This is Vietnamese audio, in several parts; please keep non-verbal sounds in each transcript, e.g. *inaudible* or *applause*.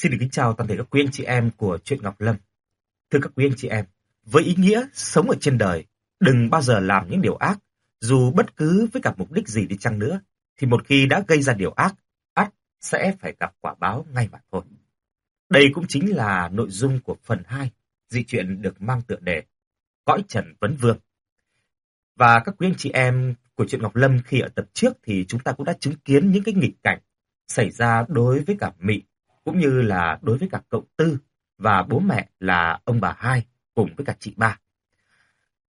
Xin được kính chào toàn thể các quý anh chị em của truyện Ngọc Lâm. Thưa các quý anh chị em, với ý nghĩa sống ở trên đời, đừng bao giờ làm những điều ác, dù bất cứ với cả mục đích gì đi chăng nữa, thì một khi đã gây ra điều ác, ắt sẽ phải gặp quả báo ngay mà thôi. Đây cũng chính là nội dung của phần 2, dị truyện được mang tựa đề Cõi Trần Vấn Vương. Và các quý anh chị em của truyện Ngọc Lâm khi ở tập trước thì chúng ta cũng đã chứng kiến những cái nghịch cảnh xảy ra đối với cả Mị cũng như là đối với cả cậu Tư và bố mẹ là ông bà hai cùng với cả chị ba.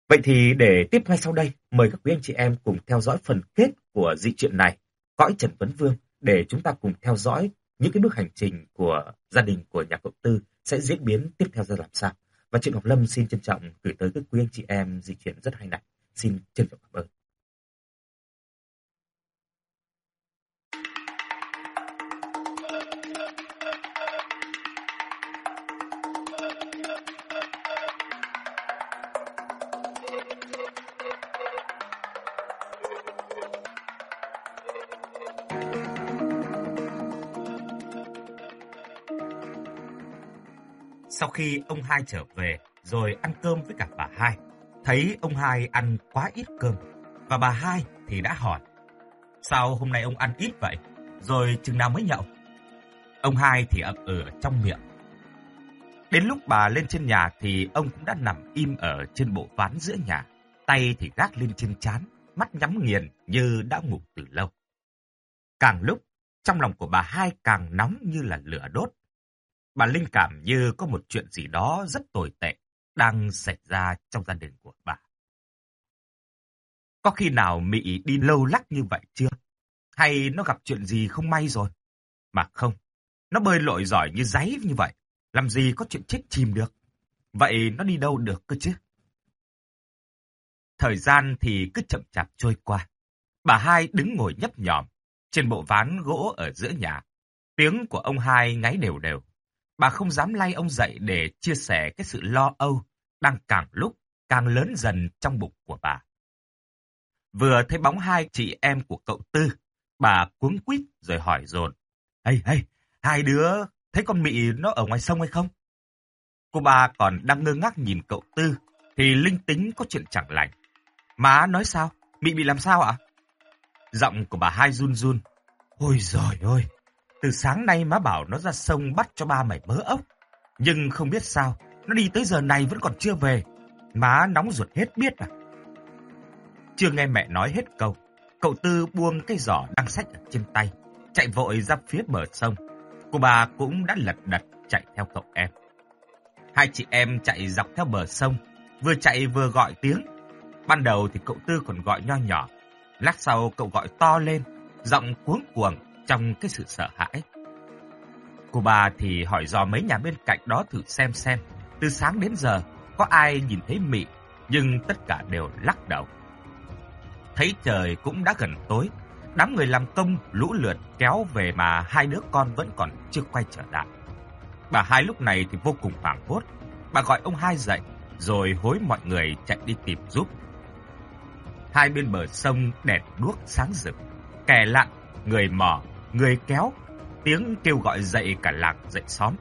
Vậy thì để tiếp ngay sau đây, mời các quý anh chị em cùng theo dõi phần kết của dị truyện này, Cõi Trần Vấn Vương, để chúng ta cùng theo dõi những cái bước hành trình của gia đình của nhà cậu Tư sẽ diễn biến tiếp theo ra làm sao. Và chị Ngọc Lâm xin trân trọng gửi tới các quý anh chị em dị truyện rất hay này. Xin trân trọng cảm ơn. Khi ông hai trở về, rồi ăn cơm với cả bà hai, thấy ông hai ăn quá ít cơm, và bà hai thì đã hỏi, sao hôm nay ông ăn ít vậy, rồi chừng nào mới nhậu? Ông hai thì ậm ừ ở trong miệng. Đến lúc bà lên trên nhà thì ông cũng đã nằm im ở trên bộ ván giữa nhà, tay thì gác lên trên chán, mắt nhắm nghiền như đã ngủ từ lâu. Càng lúc, trong lòng của bà hai càng nóng như là lửa đốt, Bà linh cảm như có một chuyện gì đó rất tồi tệ đang xảy ra trong gia đình của bà. Có khi nào Mị đi lâu lắc như vậy chưa? Hay nó gặp chuyện gì không may rồi? Mà không, nó bơi lội giỏi như giấy như vậy. Làm gì có chuyện chết chìm được? Vậy nó đi đâu được cơ chứ? Thời gian thì cứ chậm chạp trôi qua. Bà hai đứng ngồi nhấp nhòm trên bộ ván gỗ ở giữa nhà. Tiếng của ông hai ngáy đều đều. Bà không dám lay ông dậy để chia sẻ cái sự lo âu đang càng lúc càng lớn dần trong bụng của bà. Vừa thấy bóng hai chị em của cậu Tư, bà cuống quýt rồi hỏi dồn. Hey, hey, hai đứa thấy con mị nó ở ngoài sông hay không? Cô bà còn đang ngơ ngác nhìn cậu Tư, thì linh tính có chuyện chẳng lành. Má nói sao? Mị bị làm sao ạ? Giọng của bà hai run run. Ôi giời ơi, từ sáng nay má bảo nó ra sông bắt cho ba mày mớ ốc. Nhưng không biết sao, nó đi tới giờ này vẫn còn chưa về. Má nóng ruột hết biết à. Chưa nghe mẹ nói hết câu, cậu Tư buông cái giỏ đang sách ở trên tay, chạy vội ra phía bờ sông. Cô bà cũng đã lật đật chạy theo cậu em. Hai chị em chạy dọc theo bờ sông, vừa chạy vừa gọi tiếng. Ban đầu thì cậu Tư còn gọi nho nhỏ, lát sau cậu gọi to lên, giọng cuống cuồng trong cái sự sợ hãi. Cô bà thì hỏi dò mấy nhà bên cạnh đó thử xem xem, từ sáng đến giờ có ai nhìn thấy mị, nhưng tất cả đều lắc đầu. Thấy trời cũng đã gần tối, đám người làm công lũ lượt kéo về mà hai đứa con vẫn còn chưa quay trở lại. Bà hai lúc này thì vô cùng hoảng hốt, bà gọi ông hai dậy, rồi hối mọi người chạy đi tìm giúp. Hai bên bờ sông đèn đuốc sáng rực, kẻ lặn, người mò người kéo, tiếng kêu gọi dậy cả làng dậy xóm.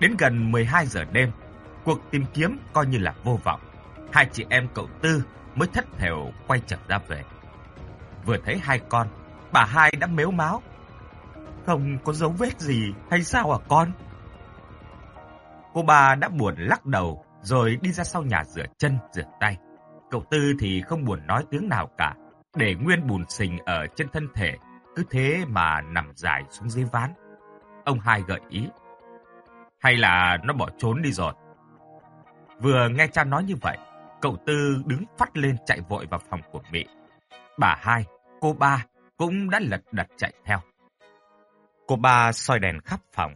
Đến gần 12 giờ đêm, cuộc tìm kiếm coi như là vô vọng. Hai chị em cậu Tư mới thất thểu quay trở ra về. Vừa thấy hai con, bà hai đã mếu máu. Không có dấu vết gì hay sao à con? Cô bà đã buồn lắc đầu rồi đi ra sau nhà rửa chân, rửa tay. Cậu Tư thì không buồn nói tiếng nào cả, để nguyên bùn sình ở trên thân thể cứ thế mà nằm dài xuống dưới ván. Ông hai gợi ý. Hay là nó bỏ trốn đi rồi? Vừa nghe cha nói như vậy, cậu Tư đứng phát lên chạy vội vào phòng của Mỹ. Bà hai, cô ba cũng đã lật đật chạy theo. Cô ba soi đèn khắp phòng,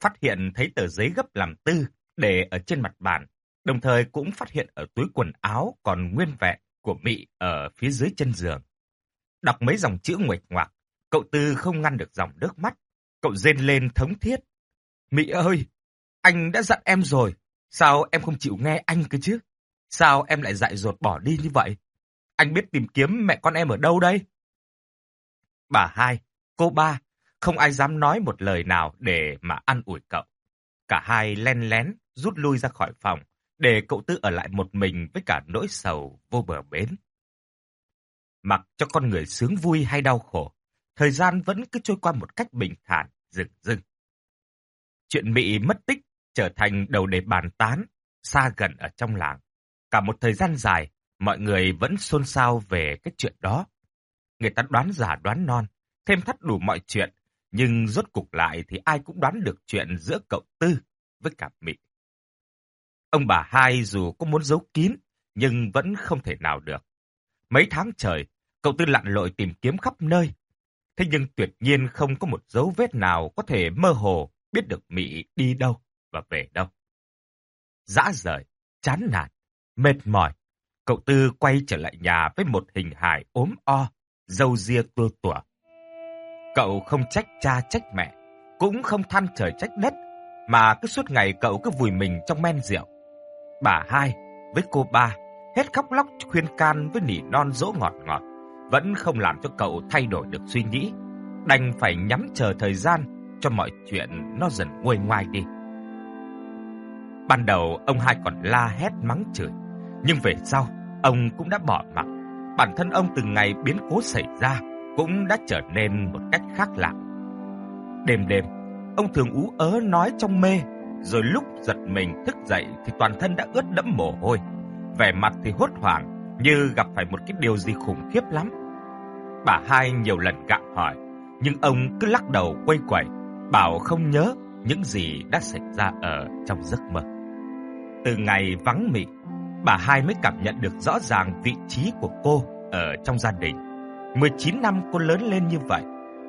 phát hiện thấy tờ giấy gấp làm tư để ở trên mặt bàn, đồng thời cũng phát hiện ở túi quần áo còn nguyên vẹn của Mỹ ở phía dưới chân giường. Đọc mấy dòng chữ nguệch ngoạc, Cậu Tư không ngăn được dòng nước mắt. Cậu rên lên thống thiết. Mỹ ơi, anh đã dặn em rồi. Sao em không chịu nghe anh cơ chứ? Sao em lại dại dột bỏ đi như vậy? Anh biết tìm kiếm mẹ con em ở đâu đây? Bà hai, cô ba, Không ai dám nói một lời nào để mà ăn ủi cậu. Cả hai len lén rút lui ra khỏi phòng, để cậu Tư ở lại một mình với cả nỗi sầu vô bờ bến. Mặc cho con người sướng vui hay đau khổ, thời gian vẫn cứ trôi qua một cách bình thản, rừng rưng. Chuyện Mỹ mất tích trở thành đầu đề bàn tán, xa gần ở trong làng. Cả một thời gian dài, mọi người vẫn xôn xao về cái chuyện đó. Người ta đoán giả đoán non, thêm thắt đủ mọi chuyện, nhưng rốt cục lại thì ai cũng đoán được chuyện giữa cậu Tư với cả Mỹ. Ông bà hai dù có muốn giấu kín, nhưng vẫn không thể nào được. Mấy tháng trời, cậu Tư lặn lội tìm kiếm khắp nơi. Thế nhưng tuyệt nhiên không có một dấu vết nào có thể mơ hồ biết được Mỹ đi đâu và về đâu. Dã rời, chán nản, mệt mỏi, cậu Tư quay trở lại nhà với một hình hài ốm o, dâu ria tua tủa. Cậu không trách cha trách mẹ, cũng không than trời trách đất, mà cứ suốt ngày cậu cứ vùi mình trong men rượu. Bà hai với cô ba hết khóc lóc khuyên can với nỉ non dỗ ngọt ngọt, vẫn không làm cho cậu thay đổi được suy nghĩ, đành phải nhắm chờ thời gian cho mọi chuyện nó dần nguôi ngoai đi. Ban đầu ông hai còn la hét mắng chửi, nhưng về sau ông cũng đã bỏ mặc. Bản thân ông từng ngày biến cố xảy ra cũng đã trở nên một cách khác lạ. Đêm đêm, ông thường ú ớ nói trong mê, rồi lúc giật mình thức dậy thì toàn thân đã ướt đẫm mồ hôi, vẻ mặt thì hốt hoảng như gặp phải một cái điều gì khủng khiếp lắm. Bà hai nhiều lần gặng hỏi, nhưng ông cứ lắc đầu quay quẩy, bảo không nhớ những gì đã xảy ra ở trong giấc mơ. Từ ngày vắng mị, bà hai mới cảm nhận được rõ ràng vị trí của cô ở trong gia đình. 19 năm cô lớn lên như vậy,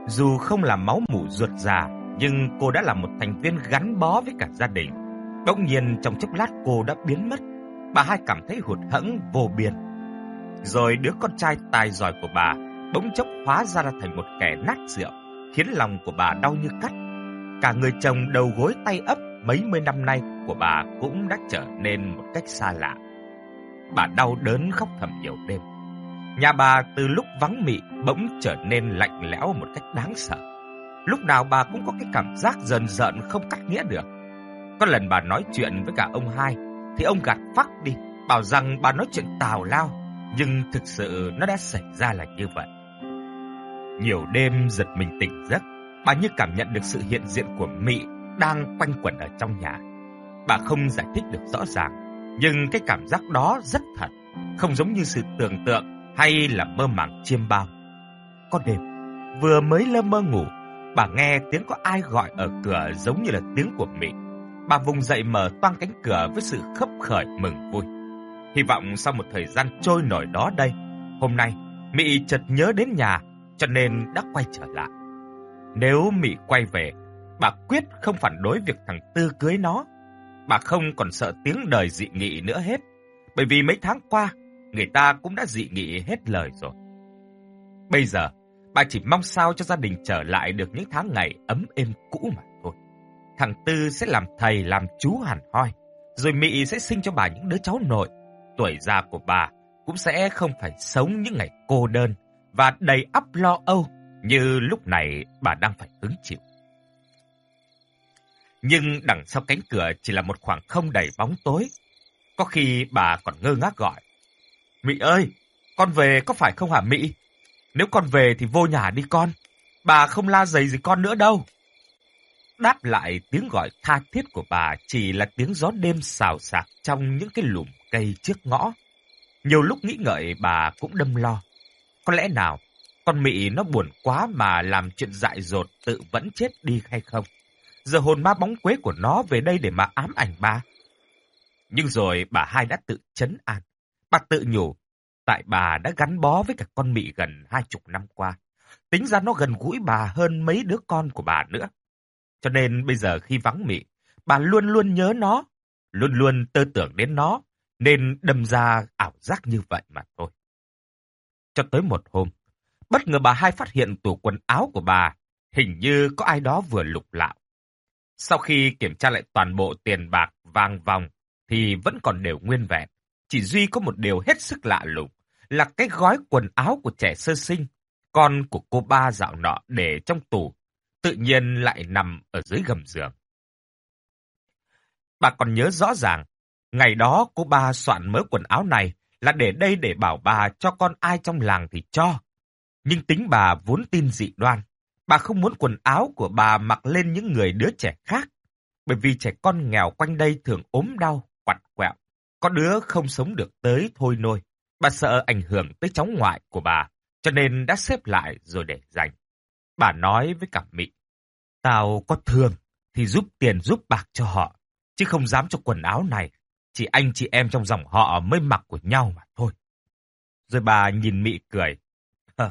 dù không là máu mủ ruột già, nhưng cô đã là một thành viên gắn bó với cả gia đình. Bỗng nhiên trong chốc lát cô đã biến mất, bà hai cảm thấy hụt hẫng vô biên. Rồi đứa con trai tài giỏi của bà bỗng chốc hóa ra là thành một kẻ nát rượu, khiến lòng của bà đau như cắt. Cả người chồng đầu gối tay ấp mấy mươi năm nay của bà cũng đã trở nên một cách xa lạ. Bà đau đớn khóc thầm nhiều đêm. Nhà bà từ lúc vắng mị bỗng trở nên lạnh lẽo một cách đáng sợ. Lúc nào bà cũng có cái cảm giác dần dần không cắt nghĩa được. Có lần bà nói chuyện với cả ông hai, thì ông gạt phắc đi, bảo rằng bà nói chuyện tào lao, nhưng thực sự nó đã xảy ra là như vậy. Nhiều đêm giật mình tỉnh giấc, bà như cảm nhận được sự hiện diện của Mị đang quanh quẩn ở trong nhà. Bà không giải thích được rõ ràng, nhưng cái cảm giác đó rất thật, không giống như sự tưởng tượng hay là mơ màng chiêm bao. Có đêm, vừa mới lơ mơ ngủ, bà nghe tiếng có ai gọi ở cửa giống như là tiếng của Mị. Bà vùng dậy mở toang cánh cửa với sự khấp khởi mừng vui. Hy vọng sau một thời gian trôi nổi đó đây, hôm nay Mị chợt nhớ đến nhà cho nên đã quay trở lại. Nếu Mị quay về, bà quyết không phản đối việc thằng Tư cưới nó. Bà không còn sợ tiếng đời dị nghị nữa hết, bởi vì mấy tháng qua, người ta cũng đã dị nghị hết lời rồi. Bây giờ, bà chỉ mong sao cho gia đình trở lại được những tháng ngày ấm êm cũ mà thôi. Thằng Tư sẽ làm thầy làm chú hẳn hoi, rồi Mị sẽ sinh cho bà những đứa cháu nội. Tuổi già của bà cũng sẽ không phải sống những ngày cô đơn và đầy ắp lo âu như lúc này bà đang phải hứng chịu. Nhưng đằng sau cánh cửa chỉ là một khoảng không đầy bóng tối. Có khi bà còn ngơ ngác gọi. Mỹ ơi, con về có phải không hả Mỹ? Nếu con về thì vô nhà đi con. Bà không la giày gì con nữa đâu. Đáp lại tiếng gọi tha thiết của bà chỉ là tiếng gió đêm xào xạc trong những cái lùm cây trước ngõ. Nhiều lúc nghĩ ngợi bà cũng đâm lo. Có lẽ nào con Mị nó buồn quá mà làm chuyện dại dột tự vẫn chết đi hay không? Giờ hồn ma bóng quế của nó về đây để mà ám ảnh bà. Nhưng rồi bà hai đã tự chấn an. Bà tự nhủ, tại bà đã gắn bó với cả con Mị gần hai chục năm qua. Tính ra nó gần gũi bà hơn mấy đứa con của bà nữa. Cho nên bây giờ khi vắng Mị, bà luôn luôn nhớ nó, luôn luôn tơ tưởng đến nó, nên đâm ra ảo giác như vậy mà thôi. Cho tới một hôm, bất ngờ bà hai phát hiện tủ quần áo của bà, hình như có ai đó vừa lục lạo. Sau khi kiểm tra lại toàn bộ tiền bạc, vàng vòng, thì vẫn còn đều nguyên vẹn. Chỉ duy có một điều hết sức lạ lùng, là cái gói quần áo của trẻ sơ sinh, con của cô ba dạo nọ để trong tủ. tự nhiên lại nằm ở dưới gầm giường. Bà còn nhớ rõ ràng, ngày đó cô ba soạn mớ quần áo này là để đây để bảo bà cho con ai trong làng thì cho. Nhưng tính bà vốn tin dị đoan. Bà không muốn quần áo của bà mặc lên những người đứa trẻ khác. Bởi vì trẻ con nghèo quanh đây thường ốm đau, quặt quẹo. Có đứa không sống được tới thôi nôi. Bà sợ ảnh hưởng tới cháu ngoại của bà, cho nên đã xếp lại rồi để dành. Bà nói với cả Mị, tao có thương thì giúp tiền giúp bạc cho họ, chứ không dám cho quần áo này. Chỉ anh chị em trong dòng họ mới mặc của nhau mà thôi. Rồi bà nhìn Mị cười. *laughs*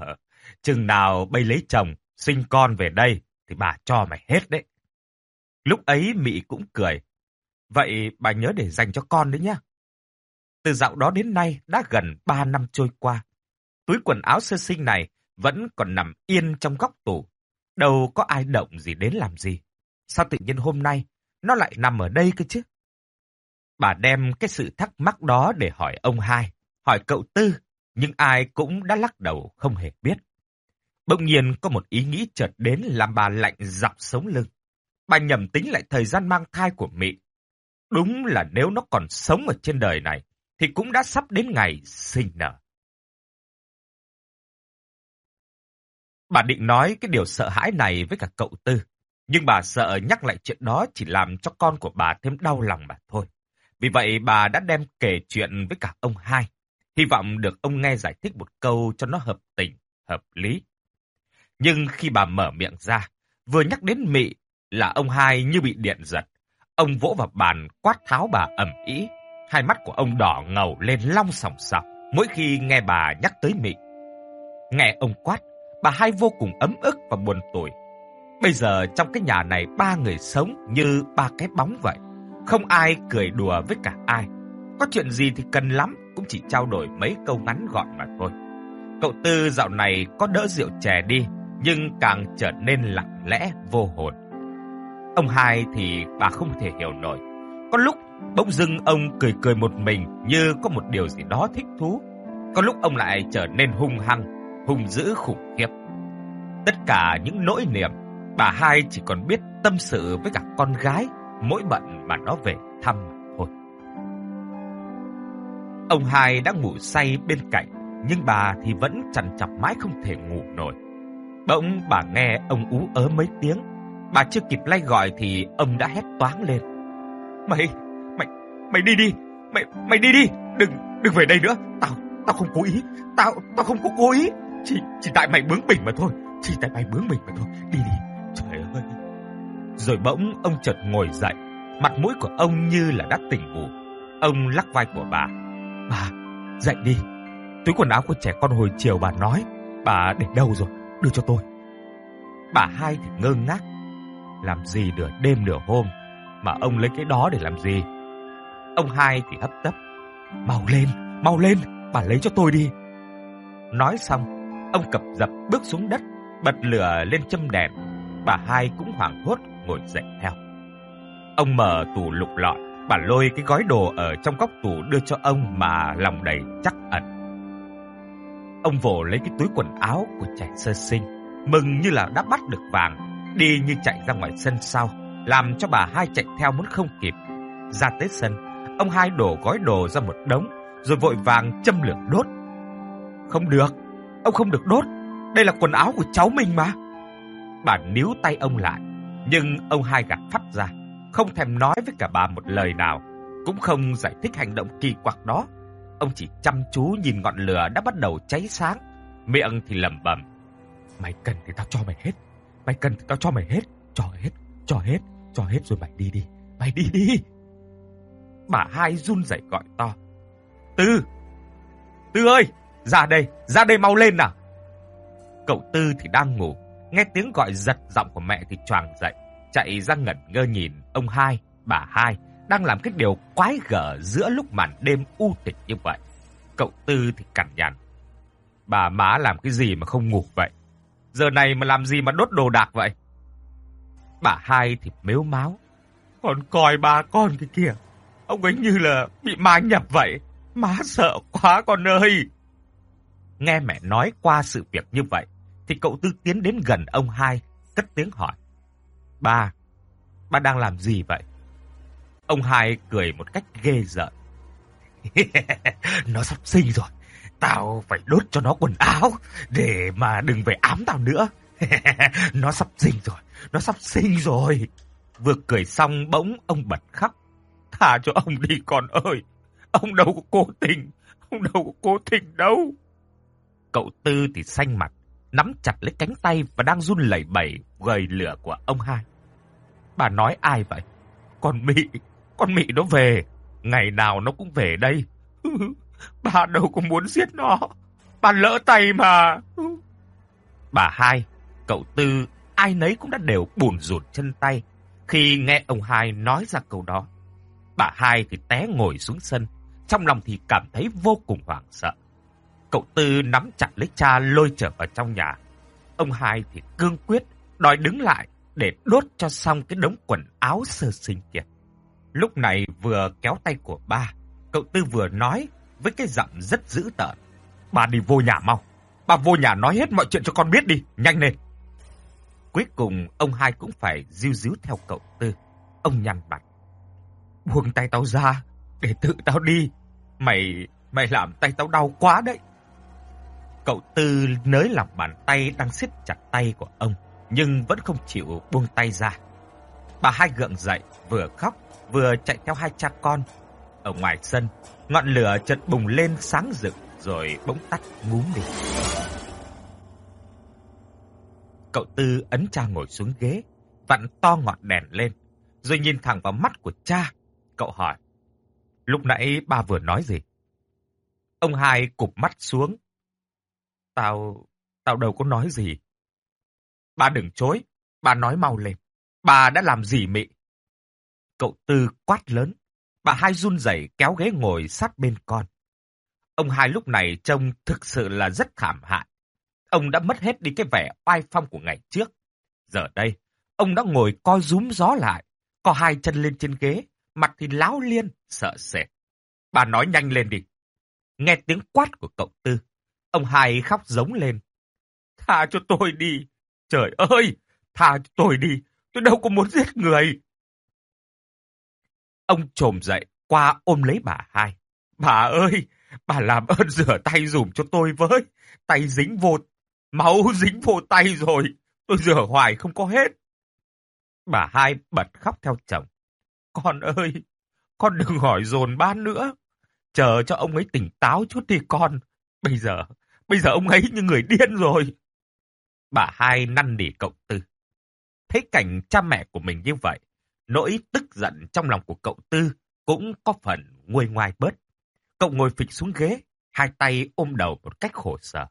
Chừng nào bây lấy chồng, sinh con về đây, thì bà cho mày hết đấy. Lúc ấy Mị cũng cười. Vậy bà nhớ để dành cho con đấy nhá. Từ dạo đó đến nay đã gần 3 năm trôi qua. Túi quần áo sơ sinh này vẫn còn nằm yên trong góc tủ. Đâu có ai động gì đến làm gì. Sao tự nhiên hôm nay nó lại nằm ở đây cơ chứ? Bà đem cái sự thắc mắc đó để hỏi ông hai, hỏi cậu tư, nhưng ai cũng đã lắc đầu không hề biết. Bỗng nhiên có một ý nghĩ chợt đến làm bà lạnh dọc sống lưng. Bà nhầm tính lại thời gian mang thai của Mị. Đúng là nếu nó còn sống ở trên đời này, thì cũng đã sắp đến ngày sinh nở. Bà định nói cái điều sợ hãi này với cả cậu Tư, nhưng bà sợ nhắc lại chuyện đó chỉ làm cho con của bà thêm đau lòng mà thôi. Vì vậy bà đã đem kể chuyện với cả ông hai, hy vọng được ông nghe giải thích một câu cho nó hợp tình, hợp lý. Nhưng khi bà mở miệng ra, vừa nhắc đến mị là ông hai như bị điện giật. Ông vỗ vào bàn quát tháo bà ẩm ý. Hai mắt của ông đỏ ngầu lên long sòng sọc mỗi khi nghe bà nhắc tới mị. Nghe ông quát, bà hai vô cùng ấm ức và buồn tủi. Bây giờ trong cái nhà này ba người sống như ba cái bóng vậy. Không ai cười đùa với cả ai. Có chuyện gì thì cần lắm cũng chỉ trao đổi mấy câu ngắn gọn mà thôi. Cậu Tư dạo này có đỡ rượu chè đi, nhưng càng trở nên lặng lẽ vô hồn. Ông hai thì bà không thể hiểu nổi. Có lúc bỗng dưng ông cười cười một mình như có một điều gì đó thích thú. Có lúc ông lại trở nên hung hăng, hung dữ khủng khiếp. Tất cả những nỗi niềm, bà hai chỉ còn biết tâm sự với cả con gái mỗi bận mà nó về thăm thôi. Ông hai đang ngủ say bên cạnh, nhưng bà thì vẫn chằn chọc mãi không thể ngủ nổi. Bỗng bà nghe ông ú ớ mấy tiếng. Bà chưa kịp lay gọi thì ông đã hét toáng lên. Mày, mày, mày đi đi, mày, mày đi đi, đừng, đừng về đây nữa. Tao, tao không cố ý, tao, tao không có cố ý. Chỉ, chỉ tại mày bướng bỉnh mà thôi, chỉ tại mày bướng bỉnh mà thôi. Đi đi, trời ơi. Rồi bỗng ông chợt ngồi dậy, mặt mũi của ông như là đã tỉnh ngủ. Ông lắc vai của bà. Bà, dậy đi. Túi quần áo của trẻ con hồi chiều bà nói, bà để đâu rồi? đưa cho tôi. Bà hai thì ngơ ngác. Làm gì nửa đêm nửa hôm mà ông lấy cái đó để làm gì? Ông hai thì hấp tấp. Mau lên, mau lên, bà lấy cho tôi đi. Nói xong, ông cập dập bước xuống đất, bật lửa lên châm đèn. Bà hai cũng hoảng hốt ngồi dậy theo. Ông mở tủ lục lọi, bà lôi cái gói đồ ở trong góc tủ đưa cho ông mà lòng đầy chắc ẩn. Ông vồ lấy cái túi quần áo của trẻ sơ sinh, mừng như là đã bắt được vàng, đi như chạy ra ngoài sân sau, làm cho bà hai chạy theo muốn không kịp. Ra tới sân, ông hai đổ gói đồ ra một đống, rồi vội vàng châm lửa đốt. Không được, ông không được đốt, đây là quần áo của cháu mình mà. Bà níu tay ông lại, nhưng ông hai gạt phát ra, không thèm nói với cả bà một lời nào, cũng không giải thích hành động kỳ quặc đó. Ông chỉ chăm chú nhìn ngọn lửa đã bắt đầu cháy sáng, miệng thì lẩm bẩm: "Mày cần thì tao cho mày hết, mày cần thì tao cho mày hết, cho hết, cho hết, cho hết rồi mày đi đi, mày đi đi." Bà hai run rẩy gọi to: "Tư! Tư ơi, ra đây, ra đây mau lên nào." Cậu Tư thì đang ngủ, nghe tiếng gọi giật giọng của mẹ thì choàng dậy, chạy ra ngẩn ngơ nhìn ông hai, bà hai đang làm cái điều quái gở giữa lúc màn đêm u tịch như vậy. Cậu Tư thì cằn nhằn. Bà má làm cái gì mà không ngủ vậy? Giờ này mà làm gì mà đốt đồ đạc vậy? Bà hai thì mếu máu. Còn coi ba con cái kìa. Ông ấy như là bị ma nhập vậy. Má sợ quá con ơi. Nghe mẹ nói qua sự việc như vậy, thì cậu Tư tiến đến gần ông hai, cất tiếng hỏi. Ba, ba đang làm gì vậy? Ông hai cười một cách ghê rợn. *laughs* nó sắp sinh rồi. Tao phải đốt cho nó quần áo để mà đừng về ám tao nữa. *laughs* nó sắp sinh rồi, nó sắp sinh rồi. Vừa cười xong bỗng ông bật khóc. Thả cho ông đi con ơi. Ông đâu có cố tình, ông đâu có cố tình đâu. Cậu Tư thì xanh mặt, nắm chặt lấy cánh tay và đang run lẩy bẩy gầy lửa của ông hai. Bà nói ai vậy? Con mỹ, con mỹ nó về, ngày nào nó cũng về đây. *laughs* bà đâu có muốn giết nó, bà lỡ tay mà. Bà hai, cậu Tư, ai nấy cũng đã đều buồn rụt chân tay khi nghe ông hai nói ra câu đó. Bà hai thì té ngồi xuống sân, trong lòng thì cảm thấy vô cùng hoảng sợ. Cậu Tư nắm chặt lấy cha lôi trở vào trong nhà. Ông hai thì cương quyết đòi đứng lại để đốt cho xong cái đống quần áo sơ sinh kia. Lúc này vừa kéo tay của ba, cậu Tư vừa nói với cái giọng rất dữ tợn. Bà đi vô nhà mau, bà vô nhà nói hết mọi chuyện cho con biết đi, nhanh lên. Cuối cùng ông hai cũng phải diu díu theo cậu Tư. Ông nhăn mặt. Buông tay tao ra, để tự tao đi. Mày, mày làm tay tao đau quá đấy. Cậu Tư nới lỏng bàn tay đang siết chặt tay của ông, nhưng vẫn không chịu buông tay ra. Bà hai gượng dậy, vừa khóc, vừa chạy theo hai cha con. Ở ngoài sân, ngọn lửa chợt bùng lên sáng rực rồi bỗng tắt ngúm đi. Cậu Tư ấn cha ngồi xuống ghế, vặn to ngọn đèn lên, rồi nhìn thẳng vào mắt của cha. Cậu hỏi, lúc nãy ba vừa nói gì? Ông hai cụp mắt xuống. Tao, tao đâu có nói gì. Ba đừng chối, ba nói mau lên. Bà đã làm gì mị? Cậu Tư quát lớn. Bà hai run rẩy kéo ghế ngồi sát bên con. Ông hai lúc này trông thực sự là rất thảm hại. Ông đã mất hết đi cái vẻ oai phong của ngày trước. Giờ đây, ông đã ngồi co rúm gió lại, có hai chân lên trên ghế, mặt thì láo liên, sợ sệt. Bà nói nhanh lên đi. Nghe tiếng quát của cậu Tư, ông hai khóc giống lên. Tha cho tôi đi. Trời ơi, tha cho tôi đi. Tôi đâu có muốn giết người. Ông trồm dậy, qua ôm lấy bà hai. Bà ơi, bà làm ơn rửa tay dùm cho tôi với. Tay dính vô, máu dính vô tay rồi. Tôi rửa hoài không có hết. Bà hai bật khóc theo chồng. Con ơi, con đừng hỏi dồn ban nữa. Chờ cho ông ấy tỉnh táo chút đi con. Bây giờ, bây giờ ông ấy như người điên rồi. Bà hai năn nỉ cậu Tư. Thấy cảnh cha mẹ của mình như vậy, nỗi tức giận trong lòng của cậu Tư cũng có phần nguôi ngoai bớt. Cậu ngồi phịch xuống ghế, hai tay ôm đầu một cách khổ sở.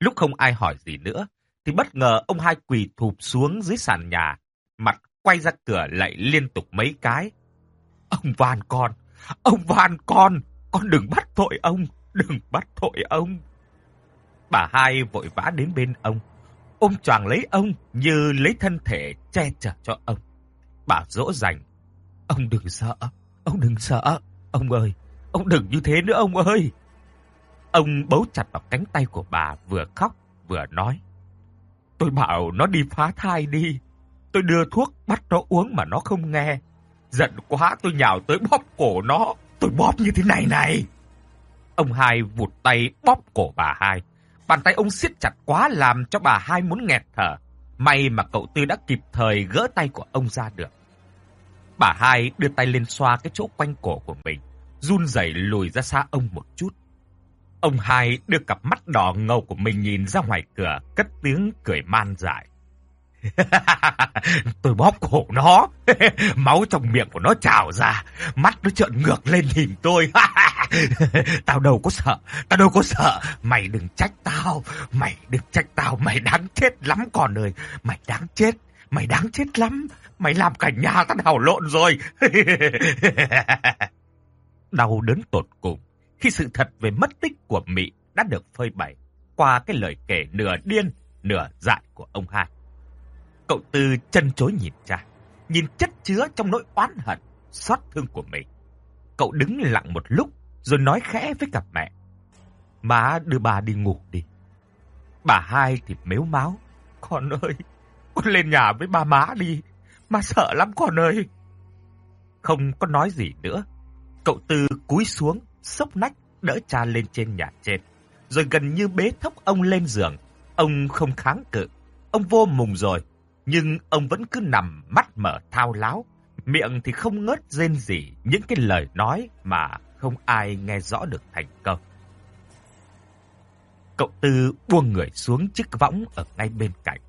Lúc không ai hỏi gì nữa, thì bất ngờ ông hai quỳ thụp xuống dưới sàn nhà, mặt quay ra cửa lại liên tục mấy cái. Ông van con, ông van con, con đừng bắt tội ông, đừng bắt tội ông. Bà hai vội vã đến bên ông, ôm choàng lấy ông như lấy thân thể che chở cho ông. Bà dỗ dành, ông đừng sợ, ông đừng sợ, ông ơi, ông đừng như thế nữa ông ơi. Ông bấu chặt vào cánh tay của bà vừa khóc vừa nói. Tôi bảo nó đi phá thai đi. Tôi đưa thuốc bắt nó uống mà nó không nghe. Giận quá tôi nhào tới bóp cổ nó. Tôi bóp như thế này này. Ông hai vụt tay bóp cổ bà hai. Bàn tay ông siết chặt quá làm cho bà hai muốn nghẹt thở. May mà cậu Tư đã kịp thời gỡ tay của ông ra được. Bà hai đưa tay lên xoa cái chỗ quanh cổ của mình, run rẩy lùi ra xa ông một chút. Ông hai đưa cặp mắt đỏ ngầu của mình nhìn ra ngoài cửa, cất tiếng cười man dại. *laughs* tôi bóp cổ nó, *laughs* máu trong miệng của nó trào ra, mắt nó trợn ngược lên nhìn tôi. *laughs* *laughs* tao đâu có sợ, tao đâu có sợ, mày đừng trách tao, mày đừng trách tao, mày đáng chết lắm con ơi, mày đáng chết, mày đáng chết lắm, mày làm cả nhà tao đảo lộn rồi. *laughs* Đau đớn tột cùng, khi sự thật về mất tích của Mỹ đã được phơi bày qua cái lời kể nửa điên, nửa dại của ông hai. Cậu Tư chân chối nhìn cha, nhìn chất chứa trong nỗi oán hận, xót thương của mình. Cậu đứng lặng một lúc rồi nói khẽ với cặp mẹ. Má đưa bà đi ngủ đi. Bà hai thì mếu máu. Con ơi, con lên nhà với ba má đi. Má sợ lắm con ơi. Không có nói gì nữa. Cậu Tư cúi xuống, sốc nách, đỡ cha lên trên nhà trên. Rồi gần như bế thốc ông lên giường. Ông không kháng cự. Ông vô mùng rồi. Nhưng ông vẫn cứ nằm mắt mở thao láo. Miệng thì không ngớt rên gì những cái lời nói mà không ai nghe rõ được thành công. Cậu Tư buông người xuống chiếc võng ở ngay bên cạnh.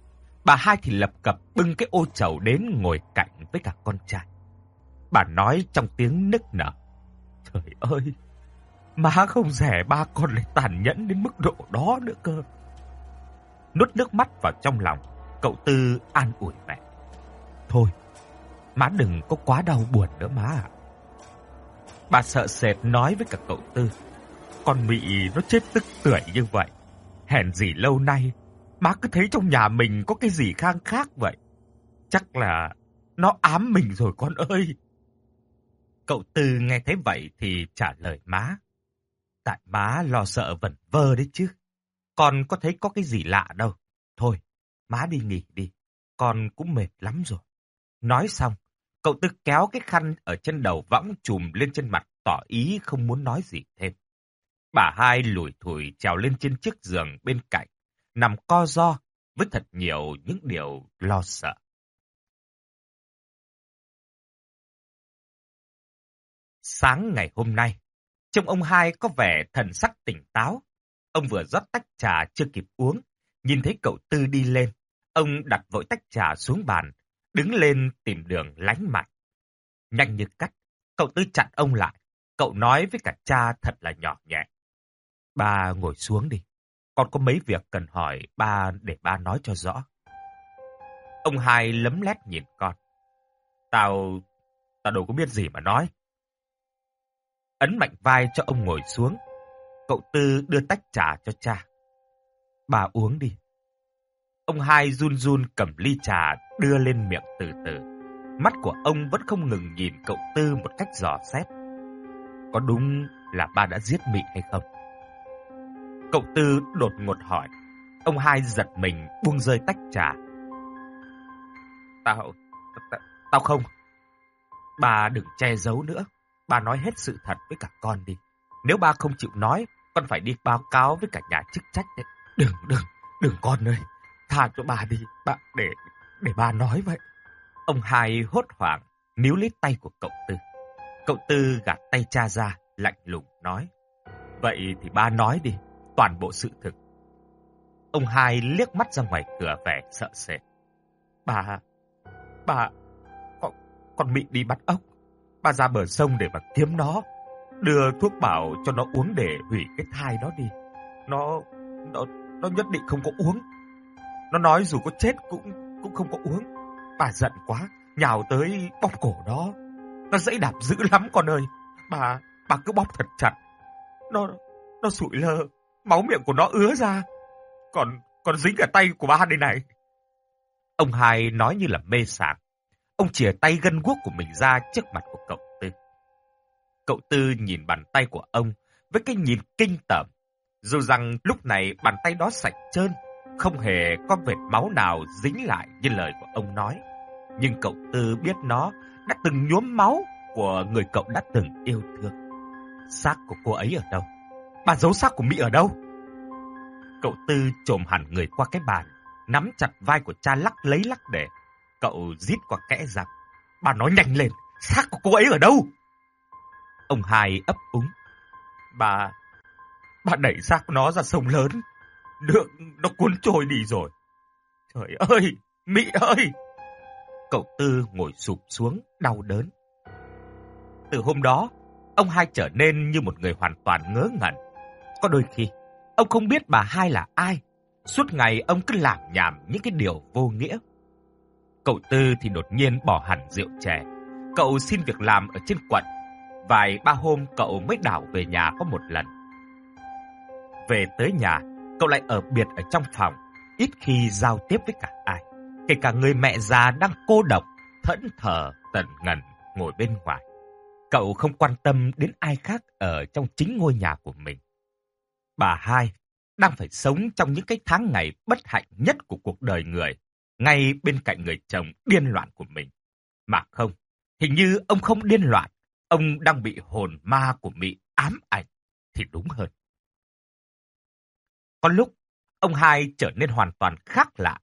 Bà hai thì lập cập bưng cái ô chầu đến ngồi cạnh với cả con trai. Bà nói trong tiếng nức nở. Trời ơi, má không rẻ ba con lại tàn nhẫn đến mức độ đó nữa cơ. Nuốt nước mắt vào trong lòng, cậu Tư an ủi mẹ. Thôi, má đừng có quá đau buồn nữa má ạ. Bà sợ sệt nói với cả cậu Tư. Con Mỹ nó chết tức tưởi như vậy. Hèn gì lâu nay, má cứ thấy trong nhà mình có cái gì khang khác vậy. Chắc là nó ám mình rồi con ơi. Cậu Tư nghe thấy vậy thì trả lời má. Tại má lo sợ vẩn vơ đấy chứ. Con có thấy có cái gì lạ đâu. Thôi, má đi nghỉ đi. Con cũng mệt lắm rồi. Nói xong, cậu Tư kéo cái khăn ở chân đầu võng chùm lên trên mặt tỏ ý không muốn nói gì thêm. Bà hai lủi thủi trèo lên trên chiếc giường bên cạnh, nằm co ro với thật nhiều những điều lo sợ. Sáng ngày hôm nay, trông ông hai có vẻ thần sắc tỉnh táo. Ông vừa rót tách trà chưa kịp uống, nhìn thấy cậu Tư đi lên. Ông đặt vội tách trà xuống bàn, đứng lên tìm đường lánh mặt. Nhanh như cắt, cậu Tư chặn ông lại. Cậu nói với cả cha thật là nhỏ nhẹ. Ba ngồi xuống đi. Con có mấy việc cần hỏi ba để ba nói cho rõ. Ông hai lấm lét nhìn con. Tao... tao đâu có biết gì mà nói. Ấn mạnh vai cho ông ngồi xuống. Cậu Tư đưa tách trà cho cha. Bà uống đi. Ông hai run run cầm ly trà đưa lên miệng từ từ. Mắt của ông vẫn không ngừng nhìn cậu Tư một cách dò xét. Có đúng là ba đã giết Mị hay không? Cậu Tư đột ngột hỏi. Ông hai giật mình buông rơi tách trà. Tao, tao không. Bà đừng che giấu nữa. Bà nói hết sự thật với cả con đi. Nếu ba không chịu nói, con phải đi báo cáo với cả nhà chức trách đấy. Đừng, đừng, đừng con ơi. Tha cho bà đi, bà để để bà nói vậy. Ông hai hốt hoảng, níu lấy tay của cậu Tư. Cậu Tư gạt tay cha ra, lạnh lùng nói. Vậy thì ba nói đi, toàn bộ sự thực. Ông hai liếc mắt ra ngoài cửa vẻ sợ sệt. Bà, bà, con, con bị đi bắt ốc. Bà ra bờ sông để mà kiếm nó. Đưa thuốc bảo cho nó uống để hủy cái thai đó đi. Nó, nó, nó nhất định không có uống. Nó nói dù có chết cũng cũng không có uống. Bà giận quá, nhào tới bóp cổ đó. Nó dãy đạp dữ lắm con ơi. Bà, bà cứ bóp thật chặt. Nó, nó sụi lơ, máu miệng của nó ứa ra. Còn, còn dính cả tay của ba đây này. Ông hai nói như là mê sảng. Ông chìa tay gân guốc của mình ra trước mặt của cậu Tư. Cậu Tư nhìn bàn tay của ông với cái nhìn kinh tởm. Dù rằng lúc này bàn tay đó sạch trơn, không hề có vệt máu nào dính lại như lời của ông nói. Nhưng cậu Tư biết nó đã từng nhuốm máu của người cậu đã từng yêu thương. Xác của cô ấy ở đâu? Bà giấu xác của Mỹ ở đâu? Cậu Tư trồm hẳn người qua cái bàn, nắm chặt vai của cha lắc lấy lắc để. Cậu rít qua kẽ rằng, Bà nói nhanh lên, xác của cô ấy ở đâu? Ông hai ấp úng. Bà, bà đẩy xác nó ra sông lớn. Nước nó cuốn trôi đi rồi. Trời ơi, Mỹ ơi! Cậu Tư ngồi sụp xuống, đau đớn. Từ hôm đó, ông hai trở nên như một người hoàn toàn ngớ ngẩn. Có đôi khi, ông không biết bà hai là ai. Suốt ngày ông cứ làm nhảm những cái điều vô nghĩa. Cậu Tư thì đột nhiên bỏ hẳn rượu chè. Cậu xin việc làm ở trên quận. Vài ba hôm cậu mới đảo về nhà có một lần. Về tới nhà, cậu lại ở biệt ở trong phòng, ít khi giao tiếp với cả ai. Kể cả người mẹ già đang cô độc, thẫn thờ, tận ngần ngồi bên ngoài. Cậu không quan tâm đến ai khác ở trong chính ngôi nhà của mình. Bà hai đang phải sống trong những cái tháng ngày bất hạnh nhất của cuộc đời người. ngay bên cạnh người chồng điên loạn của mình. Mà không, hình như ông không điên loạn, ông đang bị hồn ma của Mỹ ám ảnh thì đúng hơn. Có lúc, ông hai trở nên hoàn toàn khác lạ.